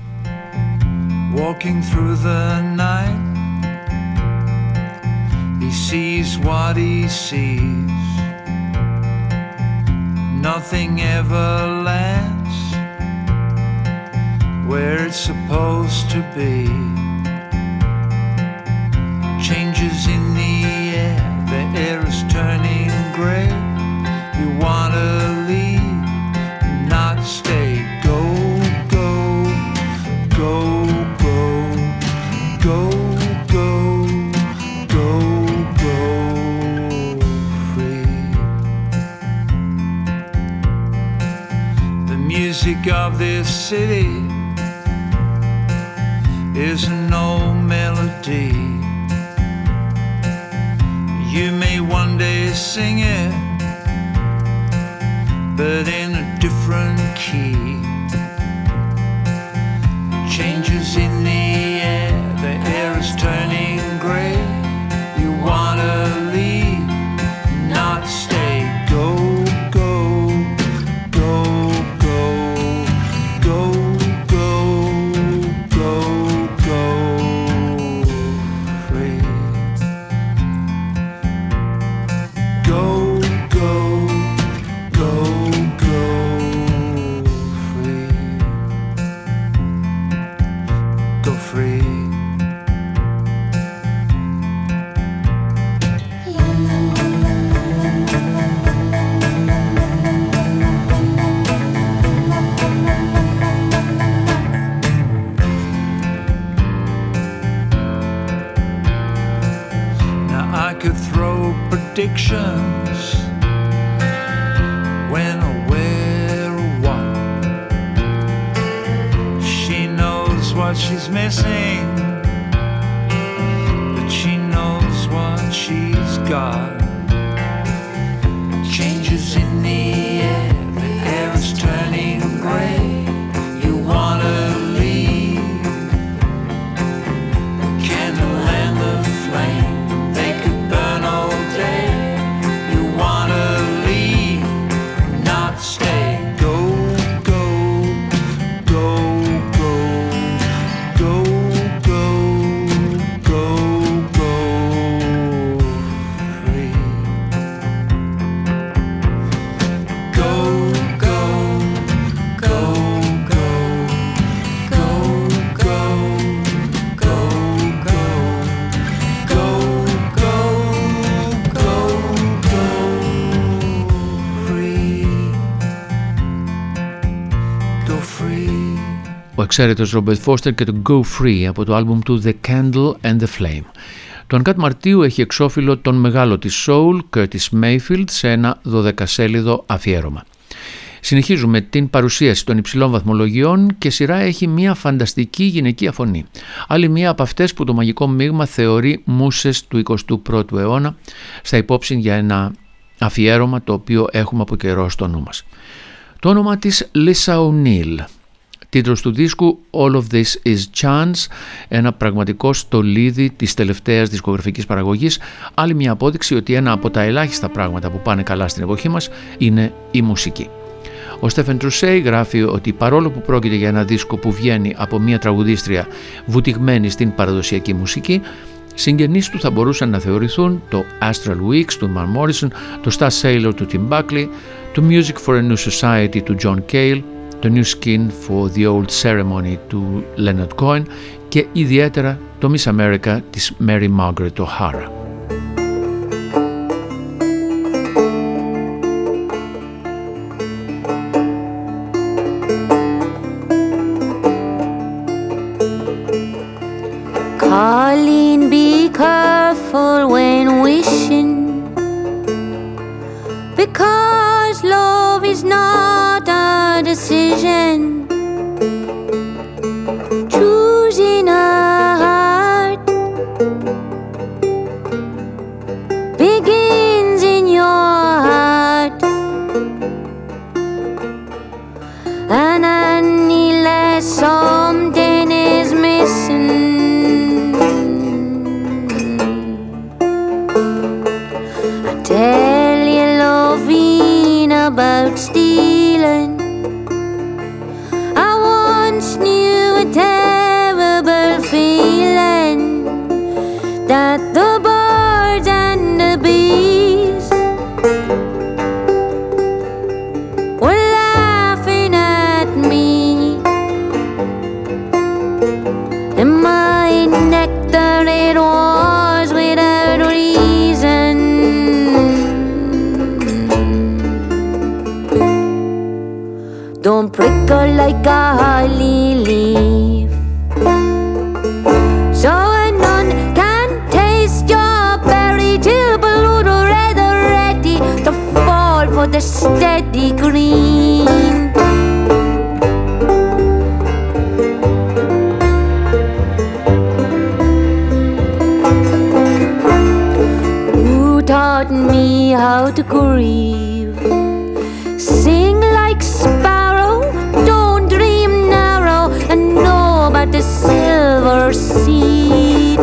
Walking through the night. He sees what he sees. Nothing ever lands where it's supposed to be. Changes in the air, the air is turning gray. You wanna music of this city is no melody. You may one day sing it, but in a different key. Changes in the air the air is turning
εξαίρετος Robert Foster και το Go Free από το άλμπουμ του The Candle and the Flame. Το Uncut Μαρτίου έχει εξώφυλλο τον μεγάλο της soul Curtis Mayfield σε ένα 12σέλιδο αφιέρωμα. Συνεχίζουμε την παρουσίαση των υψηλών βαθμολογιών και σειρά έχει μια φανταστική γυναικεία φωνή. Άλλη μια από αυτές που το μαγικό μείγμα θεωρεί μουσες του 21ου αιώνα στα υπόψη για ένα αφιέρωμα το οποίο έχουμε από καιρό στο νου μας. Το όνομα της Lisa O'Neill Τίτλος του δίσκου All of This Is Chance, ένα πραγματικό στολίδι της τελευταίας δισκογραφικής παραγωγής, άλλη μια απόδειξη ότι ένα από τα ελάχιστα πράγματα που πάνε καλά στην εποχή μας είναι η μουσική. Ο Στέφεν Τρουσέι γράφει ότι παρόλο που πρόκειται για ένα δίσκο που βγαίνει από μια τραγουδίστρια βουτυγμένη στην παραδοσιακή μουσική, Συγγενείς του θα μπορούσαν να θεωρηθούν το Astral Weeks του Mark Morrison, το Star Sailor του Tim Buckley, το Music for a New Society του John Cale, το New Skin for the Old Ceremony του Leonard Cohen και ιδιαίτερα το Miss America της Mary Margaret O'Hara.
To grieve? Sing like sparrow, don't dream narrow, and know about the silver seed.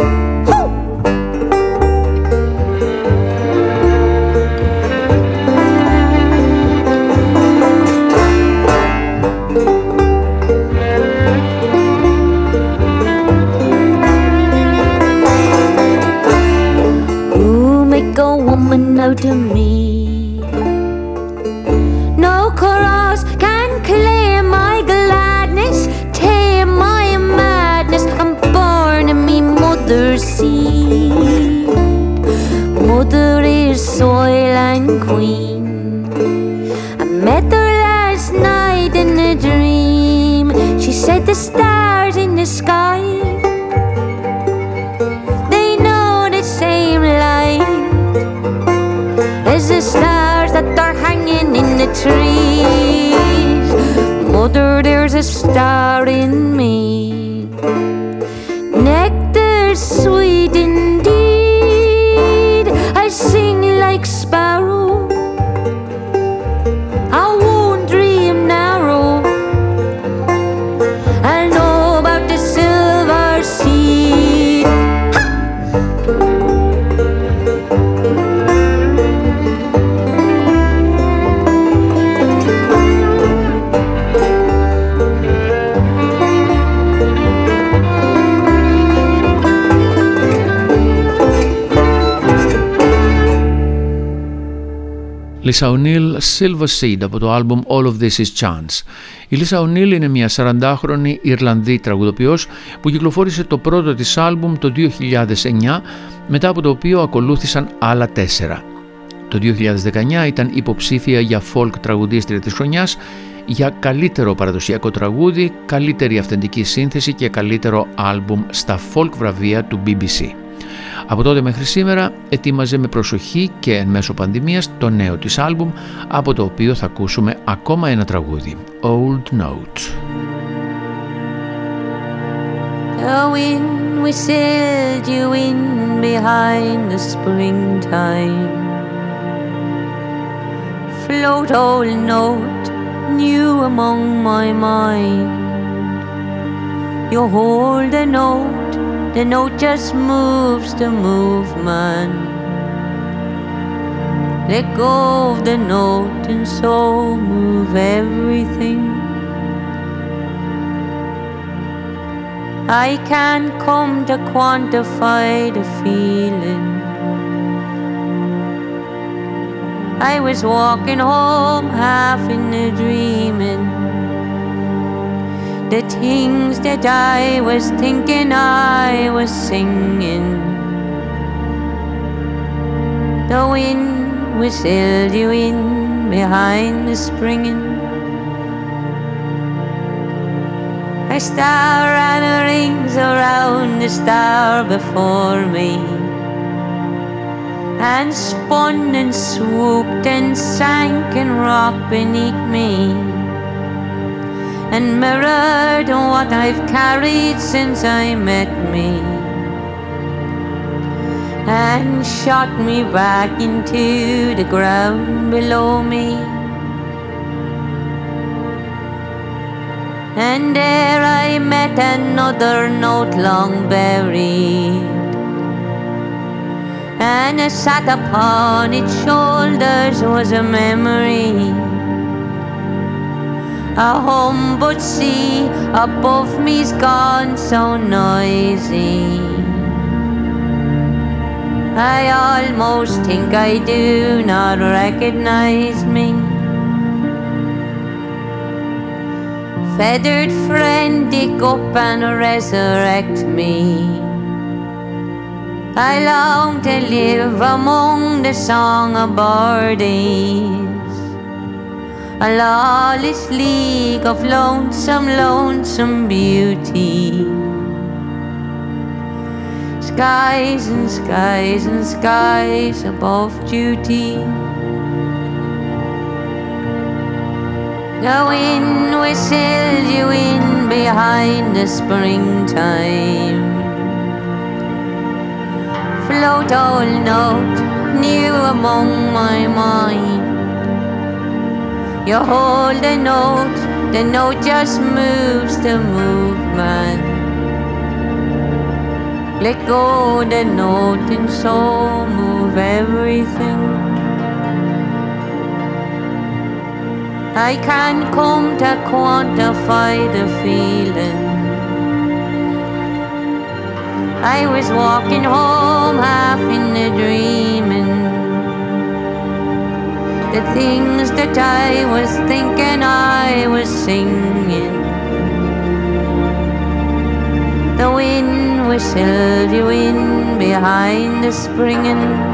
Of me? Trees. Mother, there's a star in me.
Lisa O'Neill Silver Seed από το άλμπουμ All of This Is Chance. Η Lisa O'Neill είναι μια 40χρονη Ιρλανδή τραγουδοποιός που κυκλοφόρησε το πρώτο της άλμπουμ το 2009 μετά από το οποίο ακολούθησαν άλλα τέσσερα. Το 2019 ήταν υποψήφια για folk τραγουδίστρια της χρονιάς για καλύτερο παραδοσιακό τραγούδι, καλύτερη αυθεντική σύνθεση και καλύτερο άλμπουμ στα folk βραβεία του BBC. Από τότε μέχρι σήμερα ετοίμαζε με προσοχή και εν μέσω πανδημίας το νέο της άλμπουμ από το οποίο θα ακούσουμε ακόμα ένα τραγούδι, Old Note.
The wind whistled you in behind the springtime. Float old note new among my mind. You hold the note, the note just moves the movement. Let go of the note and so move everything. I can't come to quantify the feeling. I was walking home half in a dreaming. The things that I was thinking I was singing. The wind whistled you in behind the springing. A star and rings around the star before me and spun and swooped and sank and rocked beneath me and mirrored what I've carried since I met me and shot me back into the ground below me. And there I met another note long buried and sat upon its shoulders was a memory. A home but sea above me's gone so noisy. I almost think I do not recognize me. Feathered friend, dig up and resurrect me. I long to live among the song of birdies, a lawless league of lonesome, lonesome beauty. Skies and skies and skies above duty. The wind whistles you in behind the springtime float all note new among my mind. You hold the note, the note just moves the movement. Let go the note and so move everything. I can't come to quantify the feeling. I was walking home half in a dreaming. The things that I was thinking I was singing. The wind whistled you in behind the springing.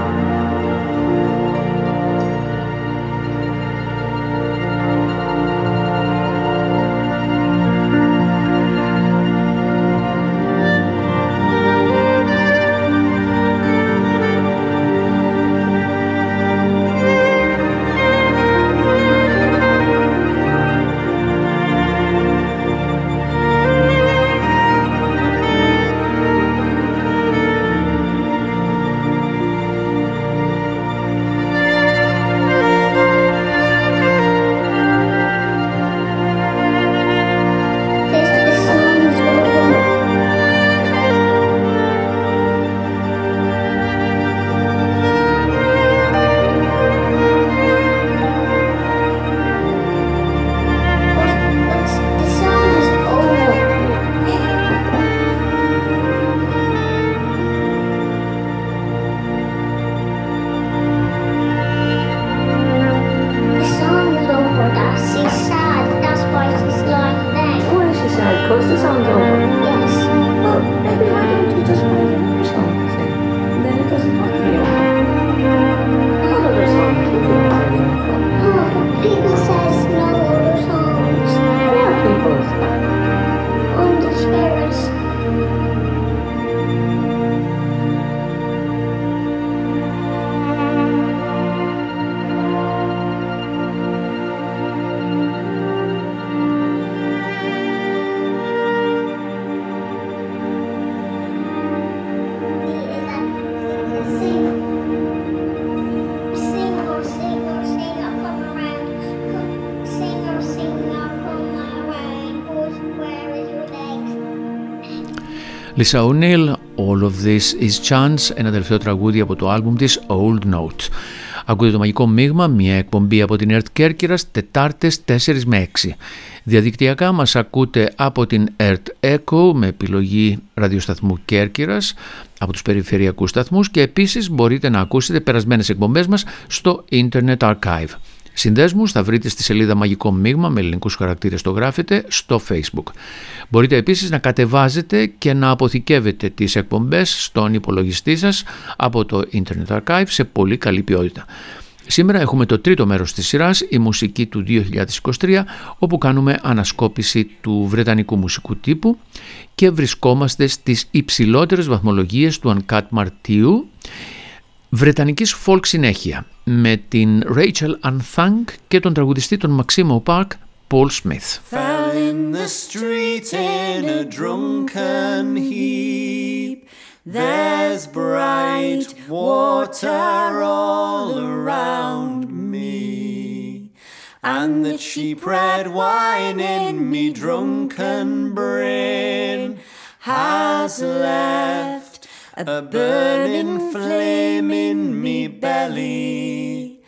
Lisa O'Neill, All of This Is Chance, ένα τελευταίο τραγούδι από το άλμπουμ της Old Note. Ακούτε το μαγικό μείγμα, μια εκπομπή από την ΕΡΤ Κέρκυρας, Τετάρτες 4 με 6. Διαδικτυακά μας ακούτε από την ΕΡΤ Echo με επιλογή ραδιοσταθμού Κέρκυρας από τους περιφερειακούς σταθμούς και επίσης μπορείτε να ακούσετε περασμένες εκπομπές μας στο Internet Archive. Συνδέσμους θα βρείτε στη σελίδα Μαγικό Μείγμα με ελληνικούς χαρακτήρες το γράφετε στο Facebook. Μπορείτε επίσης να κατεβάζετε και να αποθηκεύετε τις εκπομπές στον υπολογιστή σας από το Internet Archive σε πολύ καλή ποιότητα. Σήμερα έχουμε το τρίτο μέρος της σειράς, η μουσική του 2023, όπου κάνουμε ανασκόπηση του βρετανικού μουσικού τύπου και βρισκόμαστε στις υψηλότερες βαθμολογίες του Uncut Μαρτίου, βρετανικής folk συνέχεια, με την Rachel Anthang και τον τραγουδιστή τον Maximo Park, Paul Smith.
Fell in the street in a drunken heap. There's bright water all around me. And the cheap red wine in me drunken brain has left a burning flame in me belly.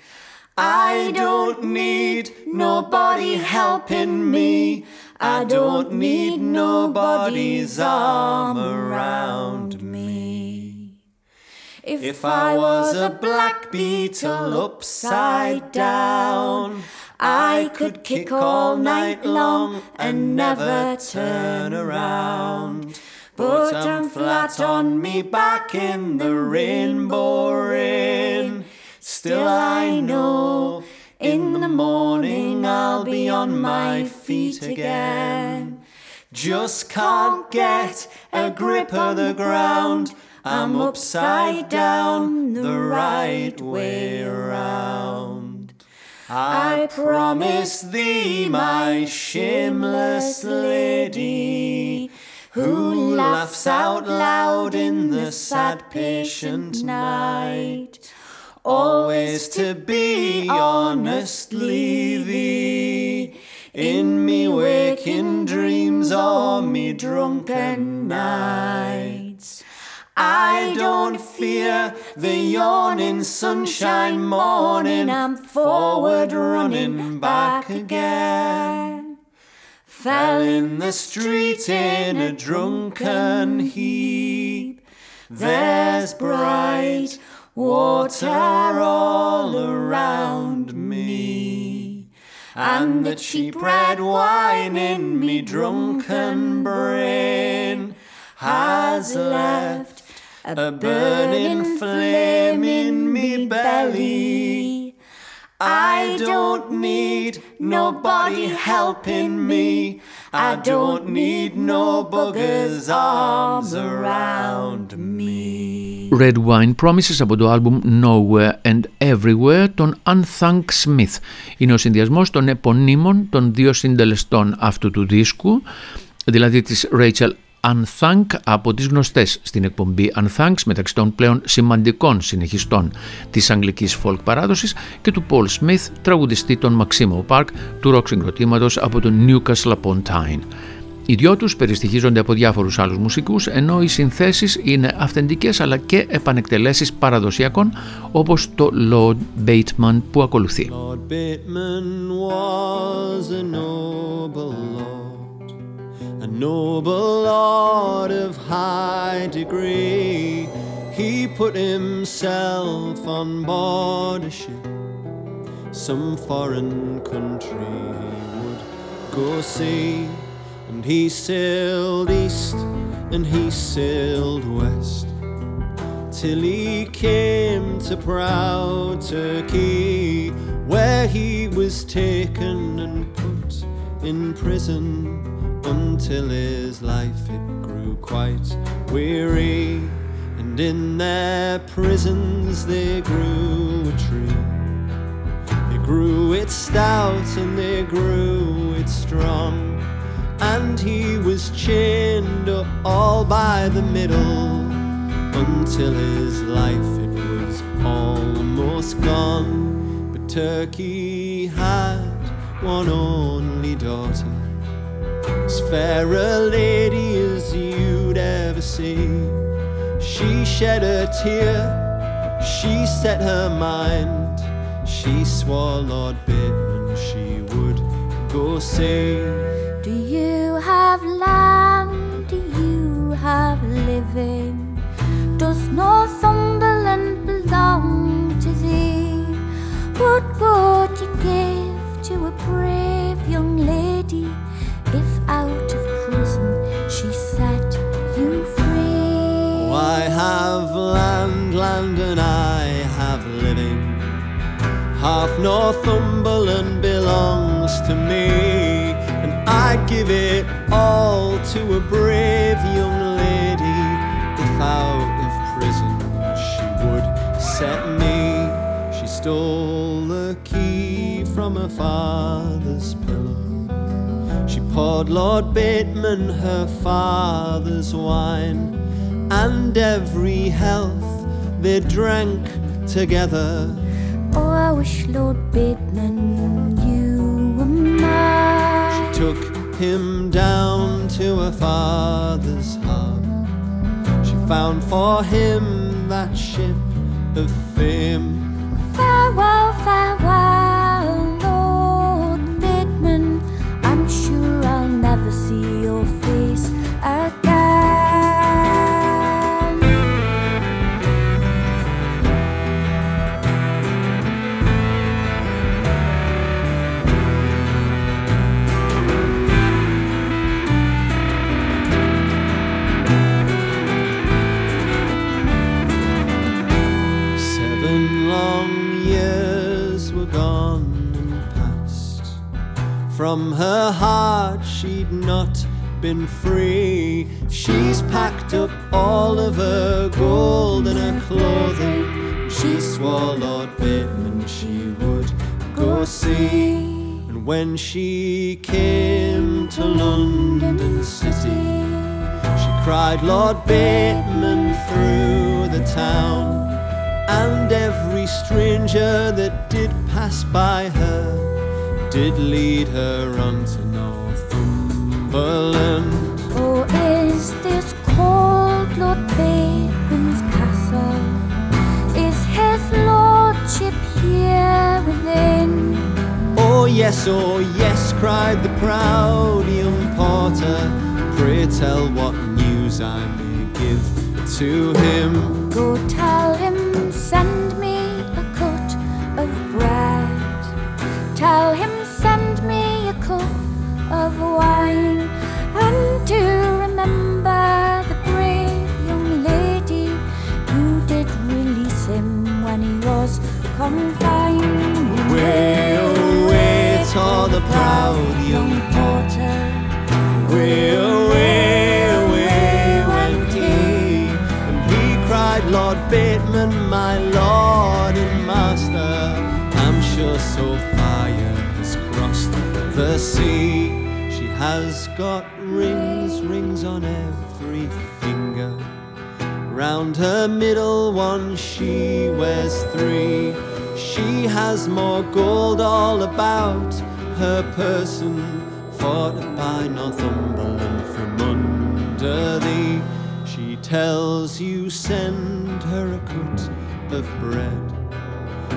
I don't need nobody helping me. I don't need nobody's arm around me. If I was a black beetle upside down, I could kick all night long and never turn around. But I'm flat on me back in the rainbow rain. Still, I know in the morning I'll be on my feet again. Just can't get a grip of the ground. I'm upside down the right way around. I promise thee, my shameless lady, who laughs out loud in the sad patient night. Always to be honestly thee, in me waking dreams or me drunken nights. I don't fear the yawning sunshine morning, I'm forward running back again. Fell in the street in a drunken heap. There's bright water all around me. And the cheap red wine in me drunken brain has left a burning flame in me belly. I don't need nobody helping me. I don't need no buggers' arms around me.
Red Wine Promises από το άλμπουμ Nowhere and Everywhere των Unthank Smith. Είναι ο συνδυασμός των επωνύμων των δύο συντελεστών αυτού του δίσκου, δηλαδή της Rachel Unthank από τις γνωστές στην εκπομπή Unthanks μεταξύ των πλέον σημαντικών συνεχιστών της αγγλικής folk παράδοσης και του Paul Smith, τραγουδιστή των Maximo Park του rock συγκροτήματος από τον Newcastle upon Tyne. Οι δυο τους περιστοιχίζονται από διάφορους άλλους μουσικούς, ενώ οι συνθέσεις είναι αυθεντικές αλλά και επανεκτελέσεις παραδοσιακών, όπως το Lord Bateman που ακολουθεί.
Lord Bateman was a noble lord, a noble lord of high degree. He put himself on board a ship, some foreign country he would go see. And he sailed east and he sailed west till he came to proud Turkey, where he was taken and put in prison until his life it grew quite weary. And in their prisons they grew a tree. They grew it stout and they grew it strong. And he was chained up all by the middle until his life it was almost gone. But Turkey had one only daughter, as fair a lady as you you'd ever see. She shed a tear, she set her mind. She swore Lord Bateman she would go see.
Do you have land? Do you have living? Does Northumberland belong to thee? What would you give to a brave young lady
and I have living. Half Northumberland belongs to me, and I'd give it all to a brave young lady if out of prison she would set me. She stole the key from her father's pillow. She poured Lord Bateman her father's wine, and every health they drank together.
Oh, I wish Lord Bateman you were mine.
She took him down to her father's heart. She found for him that ship of fame.
Farewell, farewell,
From her heart, she'd not been free. She's packed up all of her gold and her clothing. She swore Lord Bateman she would go see. And when she came to London City, she cried Lord Bateman through the town. And every stranger that did pass by her did lead her on to Northumberland.
Oh, is this called Lord Bateman's castle? Is his lordship here within?
Oh yes, oh yes, cried the proud young porter. Pray tell what news I may give to him.
Go tell him, send me a cut of bread. Tell him, when he was confined.
Way away, tore the proud young
porter.
Way away, away went he, and he cried, Lord Bateman, my lord and master. I'm sure so fire has crossed the sea. She has got rings, rings on every. Round her middle one she wears three. She has more gold all about her person, fought by Northumberland from under thee. She tells you send her a cut of bread.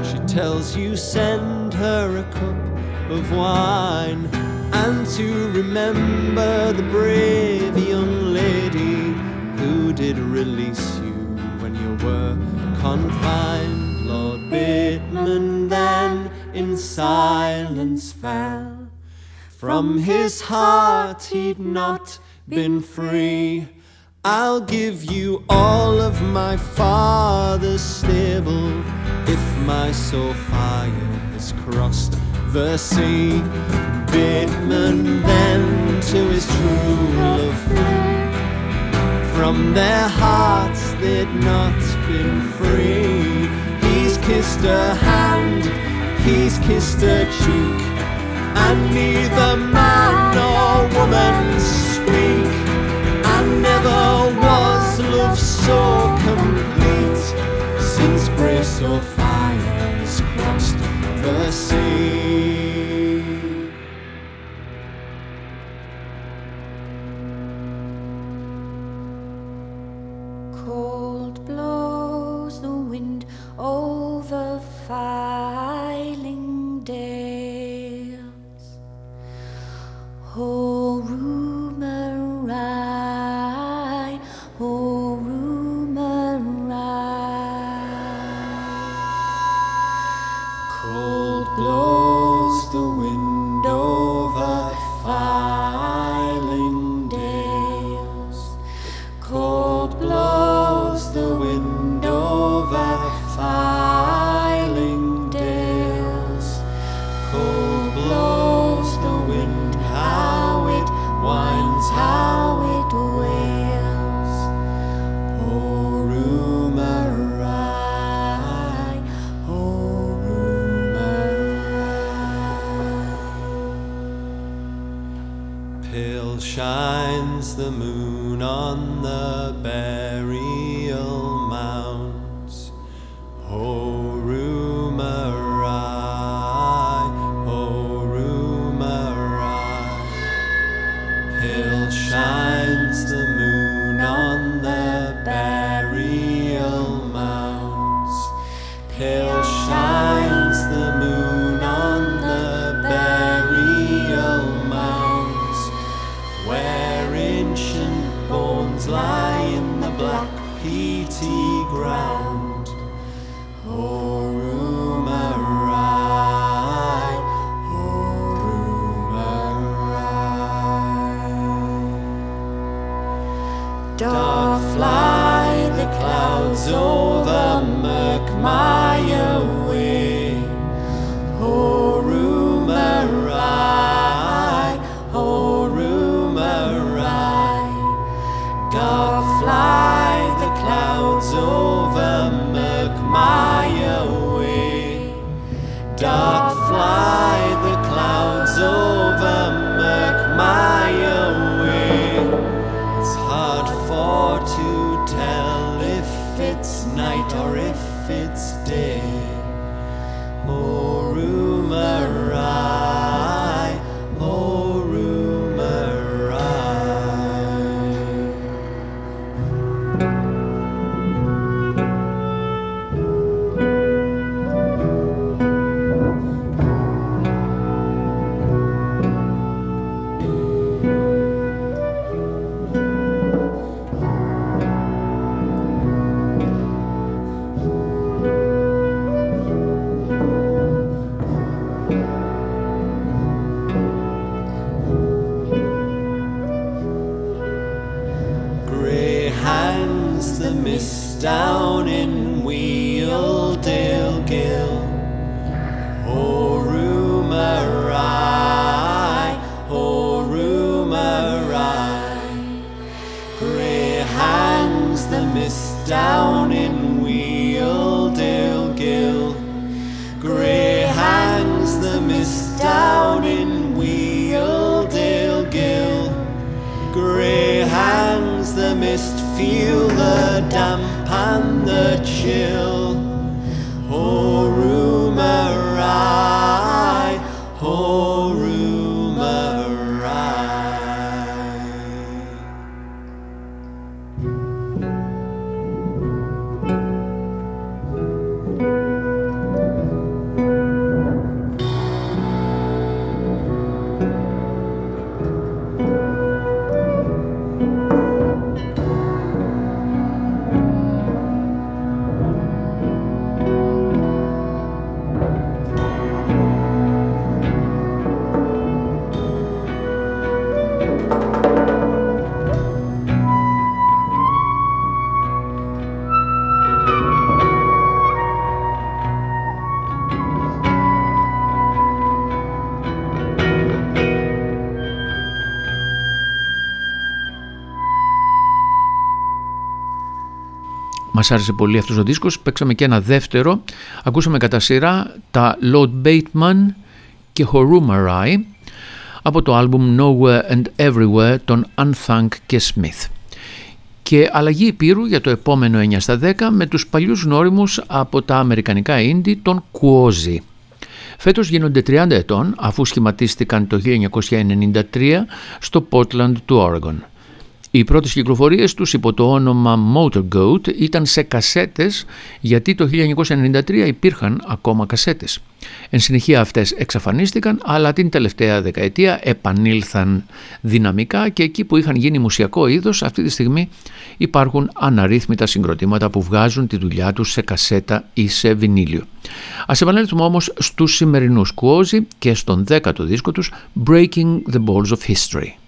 She tells you send her a cup of wine and to remember the brave young lady who did release were confined. Lord Bateman then in silence fell. From his heart he'd not been free. I'll give you all of my father's stable if my Sophia has crossed the sea. Bateman then to his true love. From their hearts they'd not been free. He's kissed her hand, he's kissed her cheek, and neither man nor woman speak. And never was love so complete since brave fires crossed the sea.
Μας άρεσε πολύ αυτός ο δίσκος, παίξαμε και ένα δεύτερο. Ακούσαμε κατά σειρά τα Lord Bateman και Horumarai από το άλμπουμ Nowhere and Everywhere των Unthunk και Smith. Και αλλαγή υπήρου για το επόμενο 9 στα 10 με τους παλιούς γνώριμους από τα αμερικανικά indie των Quozi. Φέτος γίνονται 30 ετών αφού σχηματίστηκαν το 1993 στο Portland του Oregon. Οι πρώτες κυκλοφορίες τους υπό το όνομα Motor Goat ήταν σε κασέτες γιατί το 1993 υπήρχαν ακόμα κασέτες. Εν συνεχεία αυτές εξαφανίστηκαν αλλά την τελευταία δεκαετία επανήλθαν δυναμικά και εκεί που είχαν γίνει μουσιακό είδος αυτή τη στιγμή υπάρχουν αναρρύθμιτα συγκροτήματα που βγάζουν τη δουλειά τους σε κασέτα ή σε βινίλιο. Ας επανέλθουμε όμως στους σημερινούς κουόζι και στον δέκατο δίσκο τους Breaking the Balls of History.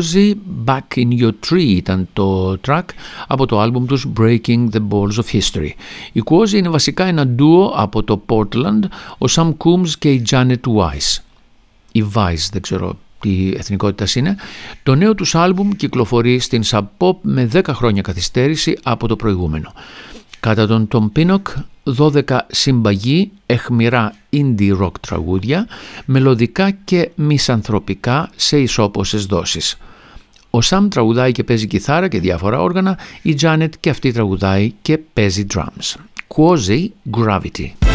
Quasi Back in Your Tree ήταν το track από το άλμπουμ τους Breaking the Balls of History. Η Quasi είναι βασικά ένα ντουο από το Portland, ο Sam Coombs και η Janet Weiss. Η Weiss δεν ξέρω τι εθνικότητας είναι. Το νέο τους άλμπουμ κυκλοφορεί στην Sub Pop με 10 χρόνια καθυστέρηση από το προηγούμενο. Κατά τον Tom Pinnock 12 συμπαγή εχμηρά indie rock τραγούδια, μελωδικά και μισανθρωπικά σε ισόποσες δόσεις. Ο Σαμ τραγουδάει και παίζει κιθάρα και διάφορα όργανα, η Janet και αυτή τραγουδάει και παίζει drums. Quasi Gravity.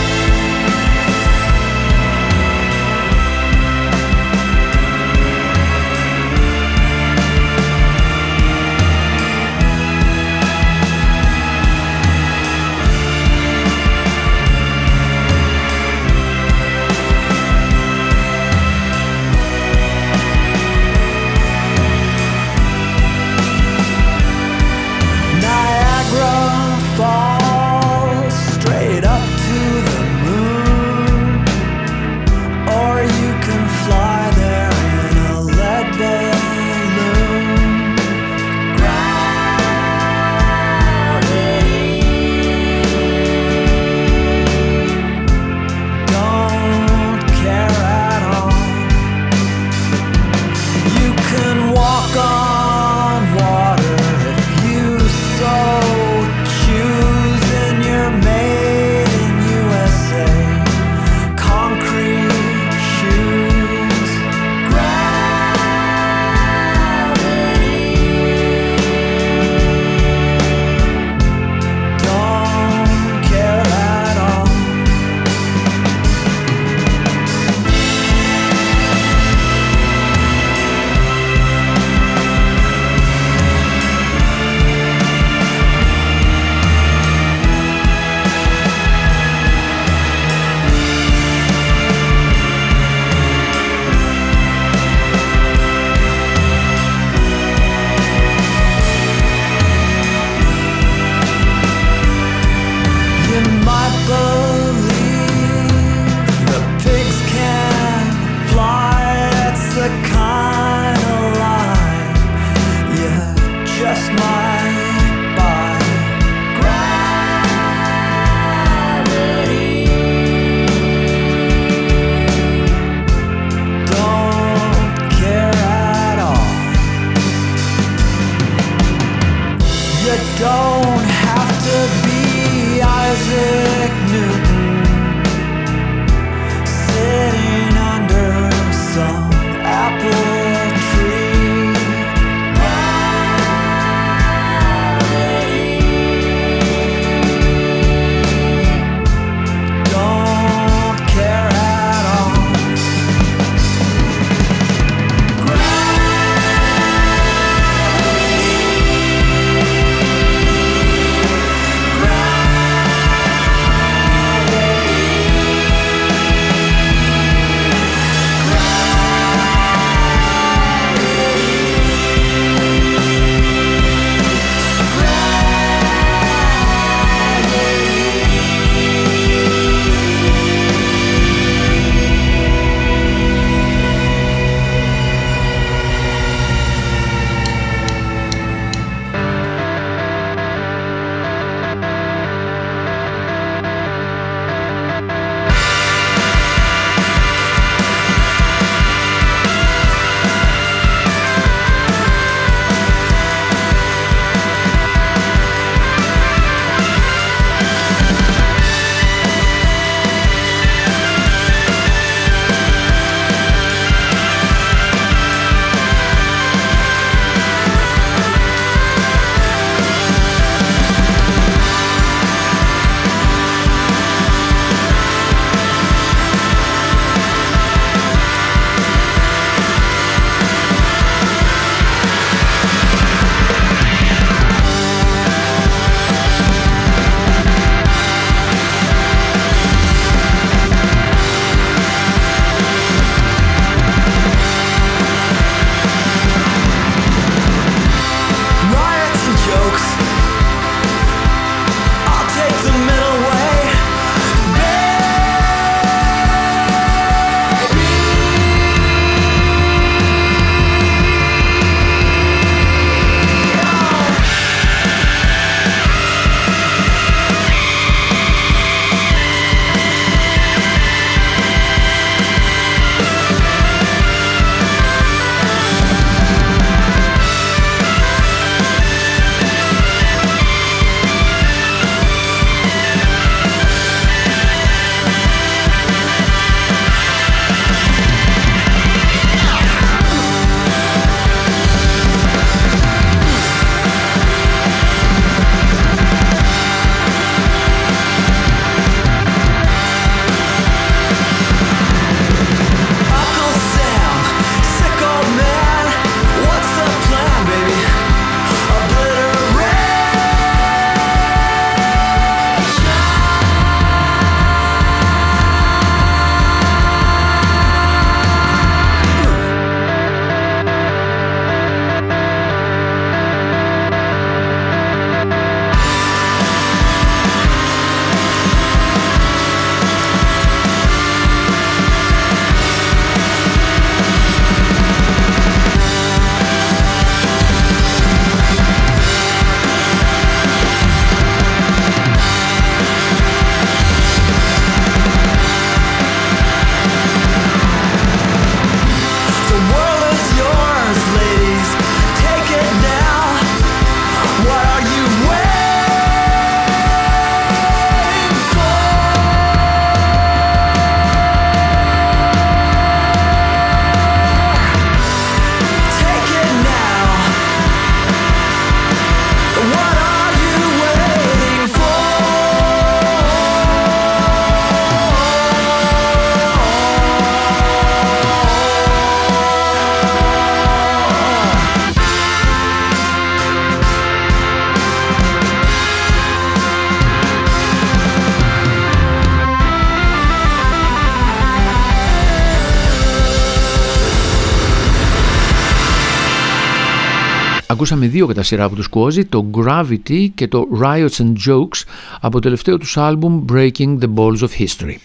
Ακούσαμε δύο κατά σειρά από τους Quasi, το Gravity και το Riots and Jokes από το τελευταίο τους άλμπουμ Breaking the Balls of History.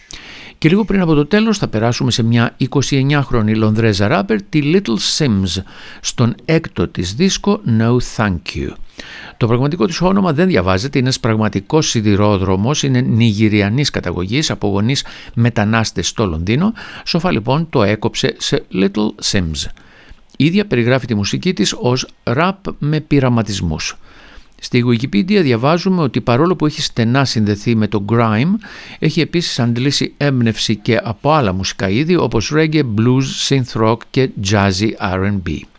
Και λίγο πριν από το τέλος θα περάσουμε σε μια 29χρονη Λονδρέζα ράπερ, τη Little Sims, στον έκτο της δίσκο No Thank You. Το πραγματικό της όνομα δεν διαβάζεται, είναι ένας πραγματικός σιδηρόδρομος, είναι νιγηριανής καταγωγής από γονείς μετανάστες στο Λονδίνο, σοφά λοιπόν το έκοψε σε Little Sims. Η ίδια περιγράφει τη μουσική της ως rap με πειραματισμούς. Στη Wikipedia διαβάζουμε ότι παρόλο που έχει στενά συνδεθεί με το grime, έχει επίσης αντλήσει έμπνευση και από άλλα μουσικά είδη όπως reggae, blues, synth rock και jazzy R&B.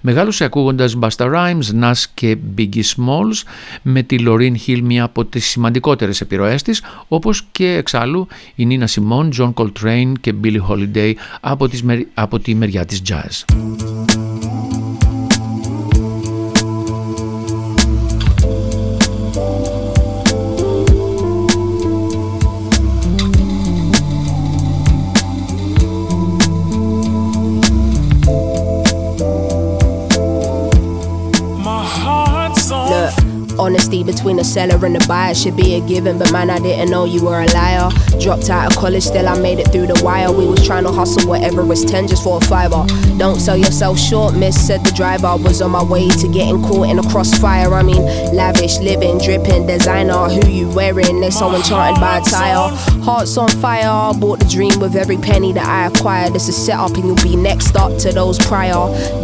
Μεγάλωσε ακούγοντας Busta Rhymes, Nas και Biggie Smalls με τη Lauryn Hill μία από τις σημαντικότερες επιρροές της όπως και εξάλλου η Nina Simone, John Coltrane και Billie Holiday από, τις, από τη μεριά της jazz.
Between the seller and the buyer should be a given, but man, I didn't know you were a liar. Dropped out of college, still I made it through the wire. We was trying to hustle whatever was 10 just for a fiver. Don't sell yourself short, miss, said the driver. Was on my way to getting caught in a crossfire. I mean, lavish, living, dripping, designer. Who you wearing? They're so enchanted by attire. Hearts on fire, bought the dream with every penny that I acquired. This is set up, and you'll be next up to those prior.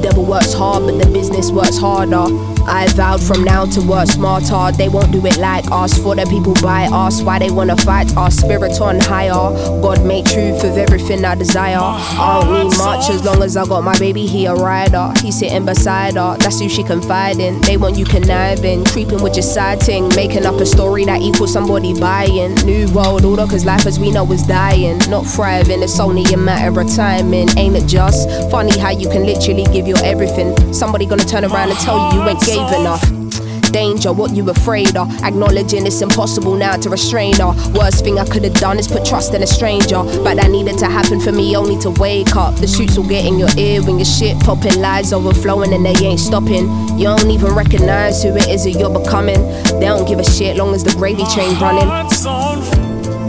Devil works hard, but the business works harder. I vowed from now to work smarter. They won't do it like us. For the people by us, why they wanna fight our spirit on higher. God made truth of everything I desire. I don't need much as long as I got my baby here, a rider. He's sitting beside her. That's who she confide in. They want you conniving, creeping with your side ting, making up a story that equals somebody buying. New world order, cause life as we know is dying, not thriving. It's only a matter of timing, ain't it just funny how you can literally give your everything? Somebody gonna turn around and tell you you ain't gave enough danger, what you afraid of. Acknowledging it's impossible now to restrain her. Worst thing I could have done is put trust in a stranger. But that needed to happen for me only to wake up. The shoots will get in your ear when your shit popping, lies overflowing and they ain't stopping. You don't even recognize who it is that you're becoming. They don't give a shit long as the gravy train running.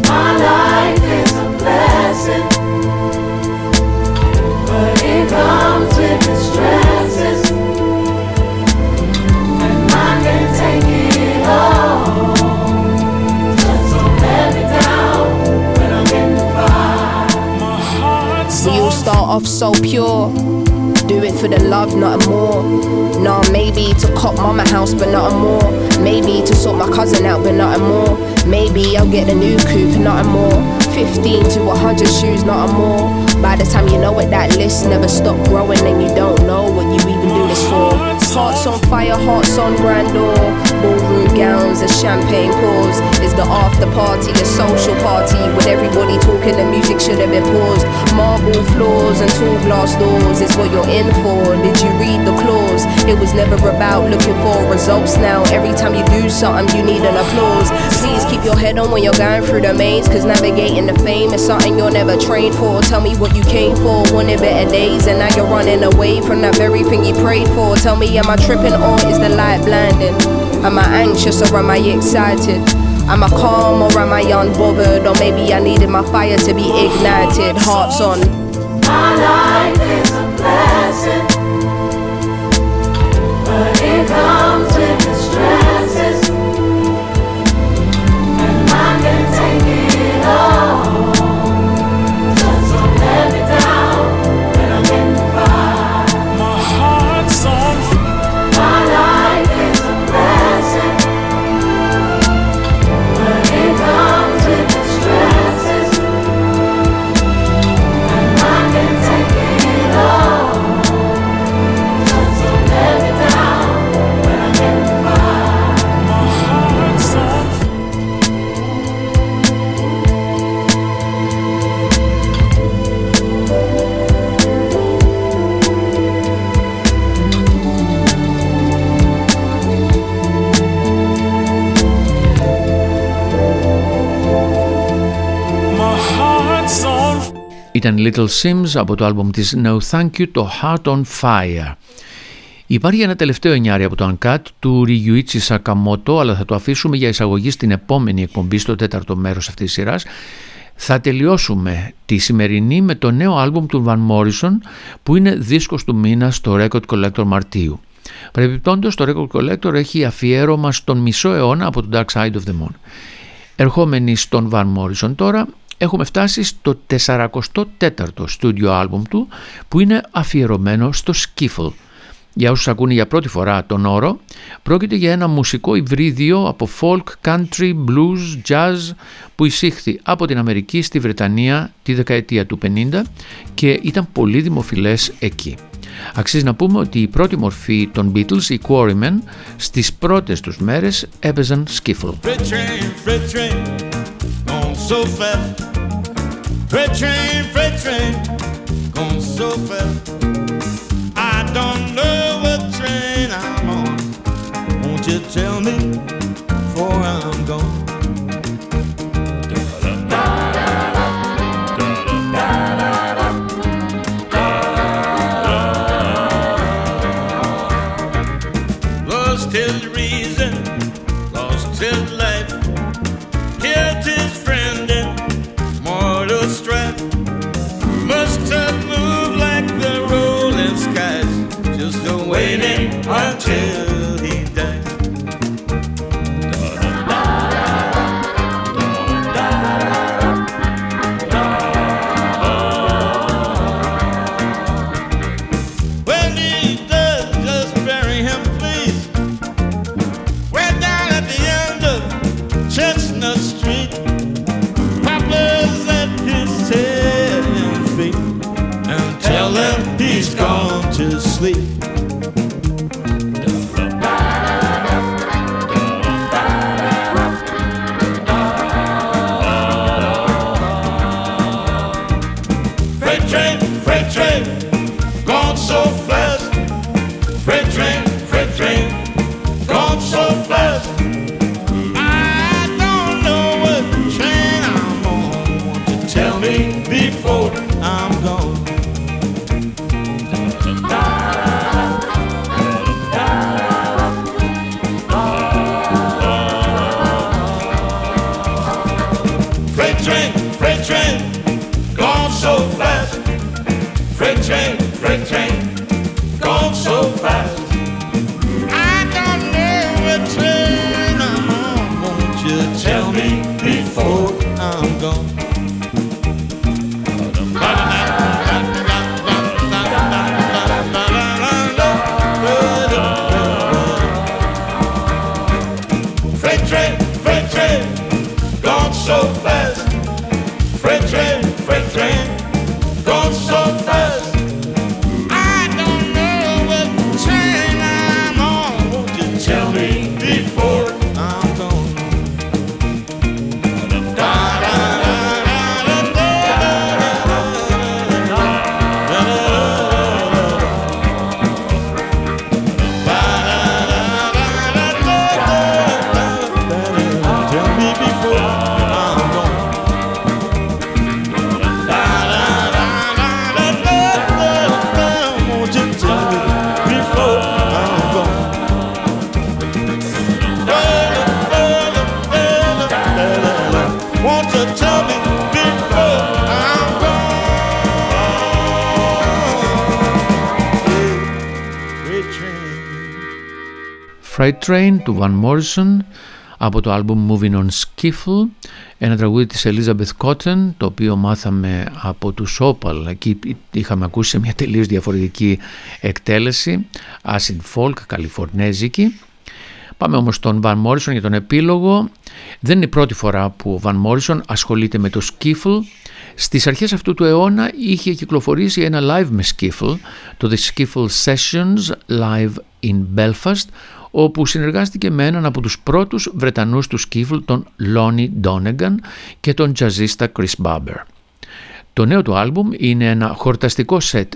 My life is a blessing, but it comes with the stresses.
You'll start off so pure. Do it for the love, not a more. Nah, maybe to cop mama house, but not a more. Maybe to sort my cousin out, but not a more. Maybe I'll get a new coupe, not a more. 15 to 100 shoes, not a more. By the time you know it, that list never stop growing, and you don't know what you even do this for. Hearts on fire, hearts on grandeur. Ballroom gowns and champagne pours. Is the after party a social party with everybody talking? The music should have been paused. Marble floors and tall glass doors is what you're in for. Did you read the clause? It was never about looking for results now. Every time you do something, you need an applause. Please keep your head on when you're going through the maze, cause navigating the fame is something you're never trained for. Tell me what you came for, wanted better days, and now you're running away from that very thing you prayed for. Tell me, am I tripping or is the light blinding? Am I anxious or am I excited? Am I calm or am I unbothered? Or maybe I needed my fire to be ignited. Hearts on.
My life is a blessing, but it comes with the stresses,
Ήταν Little Sims από το άλμπουμ της No Thank You, το Heart on Fire.
Υπάρχει ένα τελευταίο εννιάρι από το Uncut του Ryuichi Sakamoto, αλλά θα το αφήσουμε για εισαγωγή στην επόμενη εκπομπή στο τέταρτο μέρος αυτής της σειράς. Θα τελειώσουμε τη σημερινή με το νέο άλμπουμ του Van Morrison που είναι δίσκος του μήνα στο Record Collector Μαρτίου. Παρεμπιπτόντως το Record Collector έχει αφιέρωμα στον μισό αιώνα από το Dark Side of the Moon. Ερχόμενοι στον Van Morrison τώρα, έχουμε φτάσει στο 44ο στούντιο άλμπουμ του που είναι αφιερωμένο στο Skiffle για όσους ακούνε για πρώτη φορά τον όρο, πρόκειται για ένα μουσικό υβρίδιο από folk, country, blues, jazz που εισήχθη από την Αμερική στη Βρετανία τη δεκαετία του 50 και ήταν πολύ δημοφιλές εκεί. Αξίζει να πούμε ότι η πρώτη μορφή των Beatles, οι Quarrymen, στις πρώτες τους μέρες έπαιζαν skiffle. so fast. Freight train, freight train, going so fast. Train του Van Morrison από το άλμπουμ Moving on Skiffle ένα τραγούδι της Elizabeth Cotton το οποίο μάθαμε από τους Opal εκεί είχαμε ακούσει σε μια τελείως διαφορετική εκτέλεση acid folk, καλιφορνέζικη Πάμε όμως στον Van Morrison για τον επίλογο. Δεν είναι η πρώτη φορά που ο Van Morrison ασχολείται με το skiffle. Στις αρχές αυτού του αιώνα είχε κυκλοφορήσει ένα live με skiffle, το The Skiffle Sessions Live in Belfast, όπου συνεργάστηκε με έναν από τους πρώτους Βρετανούς του skiffle, τον Lonnie Donegan και τον jazzista Chris Barber. Το νέο του άλμπουμ είναι ένα χορταστικό σετ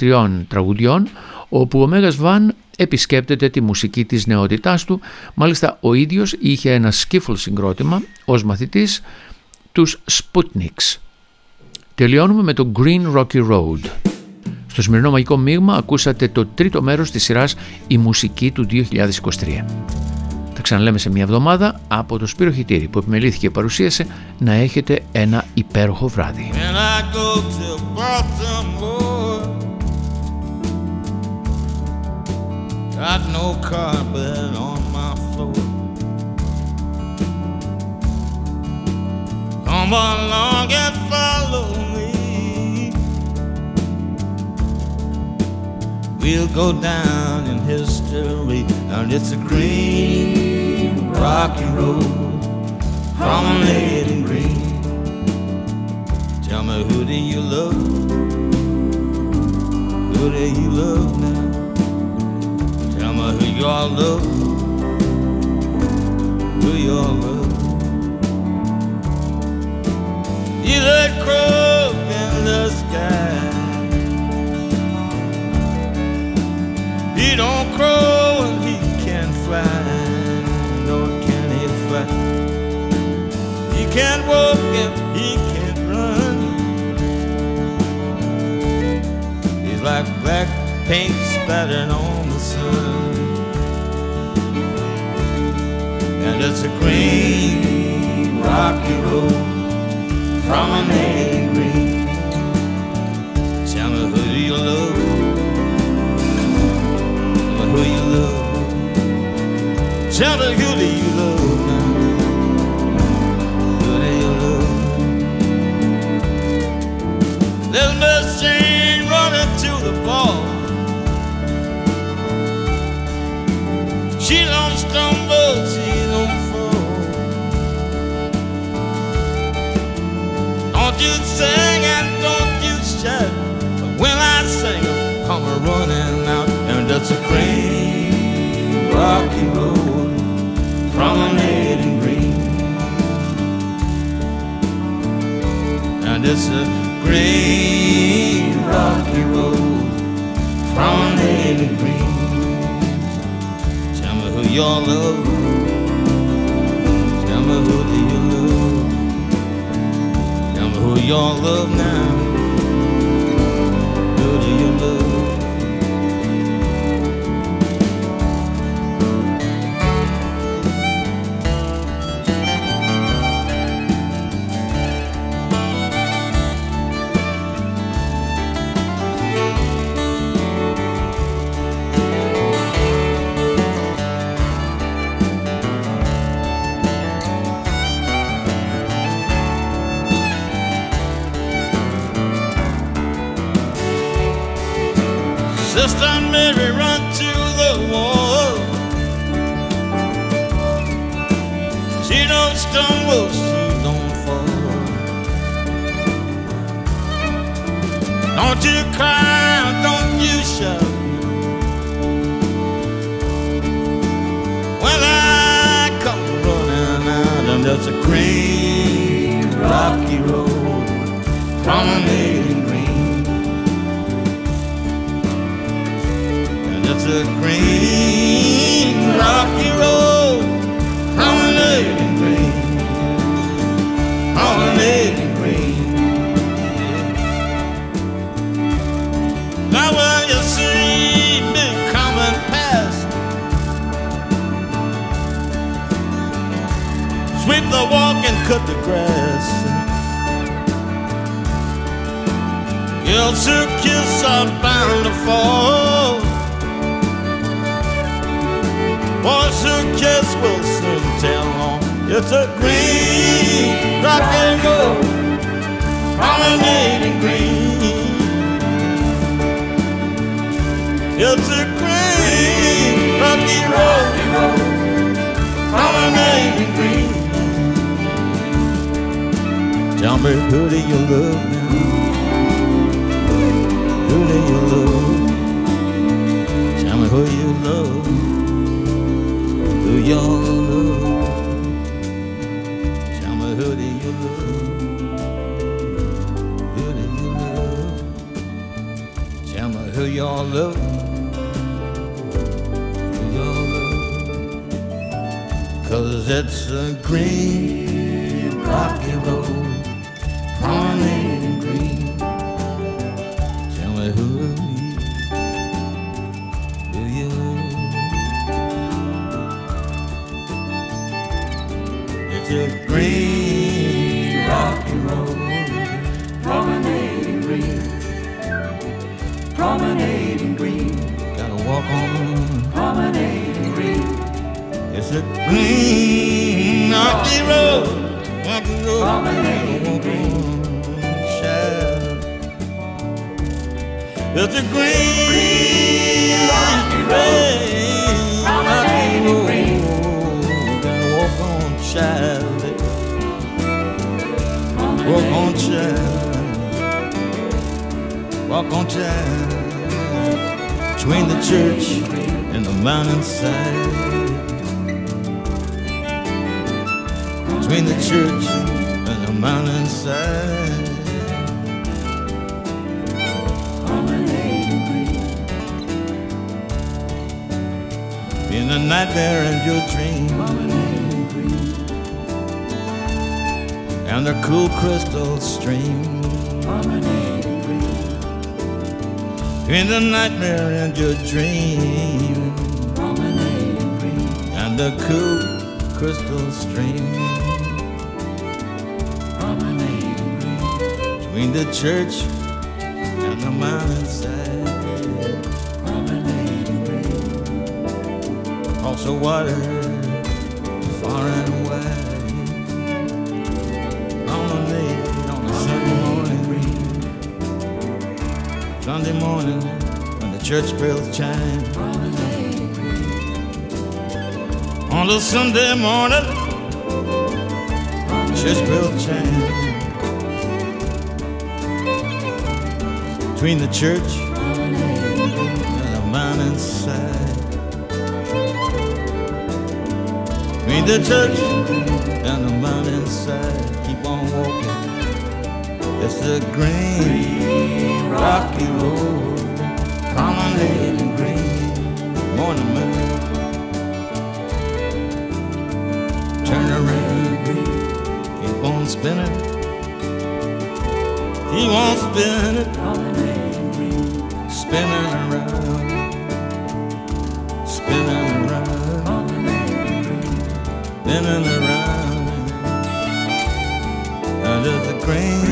23 τραγουδιών όπου ο Μέγας Βαν επισκέπτεται τη μουσική της νεότητάς του. Μάλιστα ο ίδιος είχε ένα skiffle συγκρότημα ως μαθητής τους Sputniks. Τελειώνουμε με το Green Rocky Road.
Στο σημερινό μαγικό μείγμα ακούσατε το τρίτο μέρος της σειράς «Η μουσική του 2023». Τα ξαναλέμε σε μια εβδομάδα από το Σπύρο Χιτήρη που επιμελήθηκε και παρουσίασε να έχετε ένα υπέροχο βράδυ.
When I We'll go down in history, and it's a green, rocky road, promenade and green. Tell me who do you love? Who do you love now? Tell me who you all love. Who you all love? You that crow in the sky. He don't crow and he can't fly. Nor can he fly. He can't walk and he can't run. He's like black paint spattered on the sun. And it's a green, rocky road from an green. Tell me who you love? Tell me who do you love now? Who do you love? There's Jane running to the ball. She don't stumble, she don't fall. Don't you sing and don't you shout. But when I sing, come running out, and that's a green, rocky road, promenading green. And it's a green, rocky road, promenading green. Tell me who you love. Tell me who do you love. Tell me who you love now. Who do you love? for your love. For your love. Cause it's a green rocky road. A green rocky road. Rocky road. It's a green rocky road. Rocky road. Gotta walk on, child. Walk on, child. Walk on, child. Between the church and the mountainside. Between the church and the mountainside. In the nightmare and your dream. And the cool crystal stream. In the nightmare and your dream. And the cool crystal stream. Between the church and the mountainside. Across the water, far and wide. Promenade on a Sunday morning. Sunday morning when the church bells chime. On a Sunday morning, church bells chime. Between the church and the mountainside. Between the church and the mountainside. Keep on walking. It's the green, rocky road, promenading green, morning moon. Turn around, keep on spinning, keep on spinning, spinning around, spinning around, spinning around. Under the green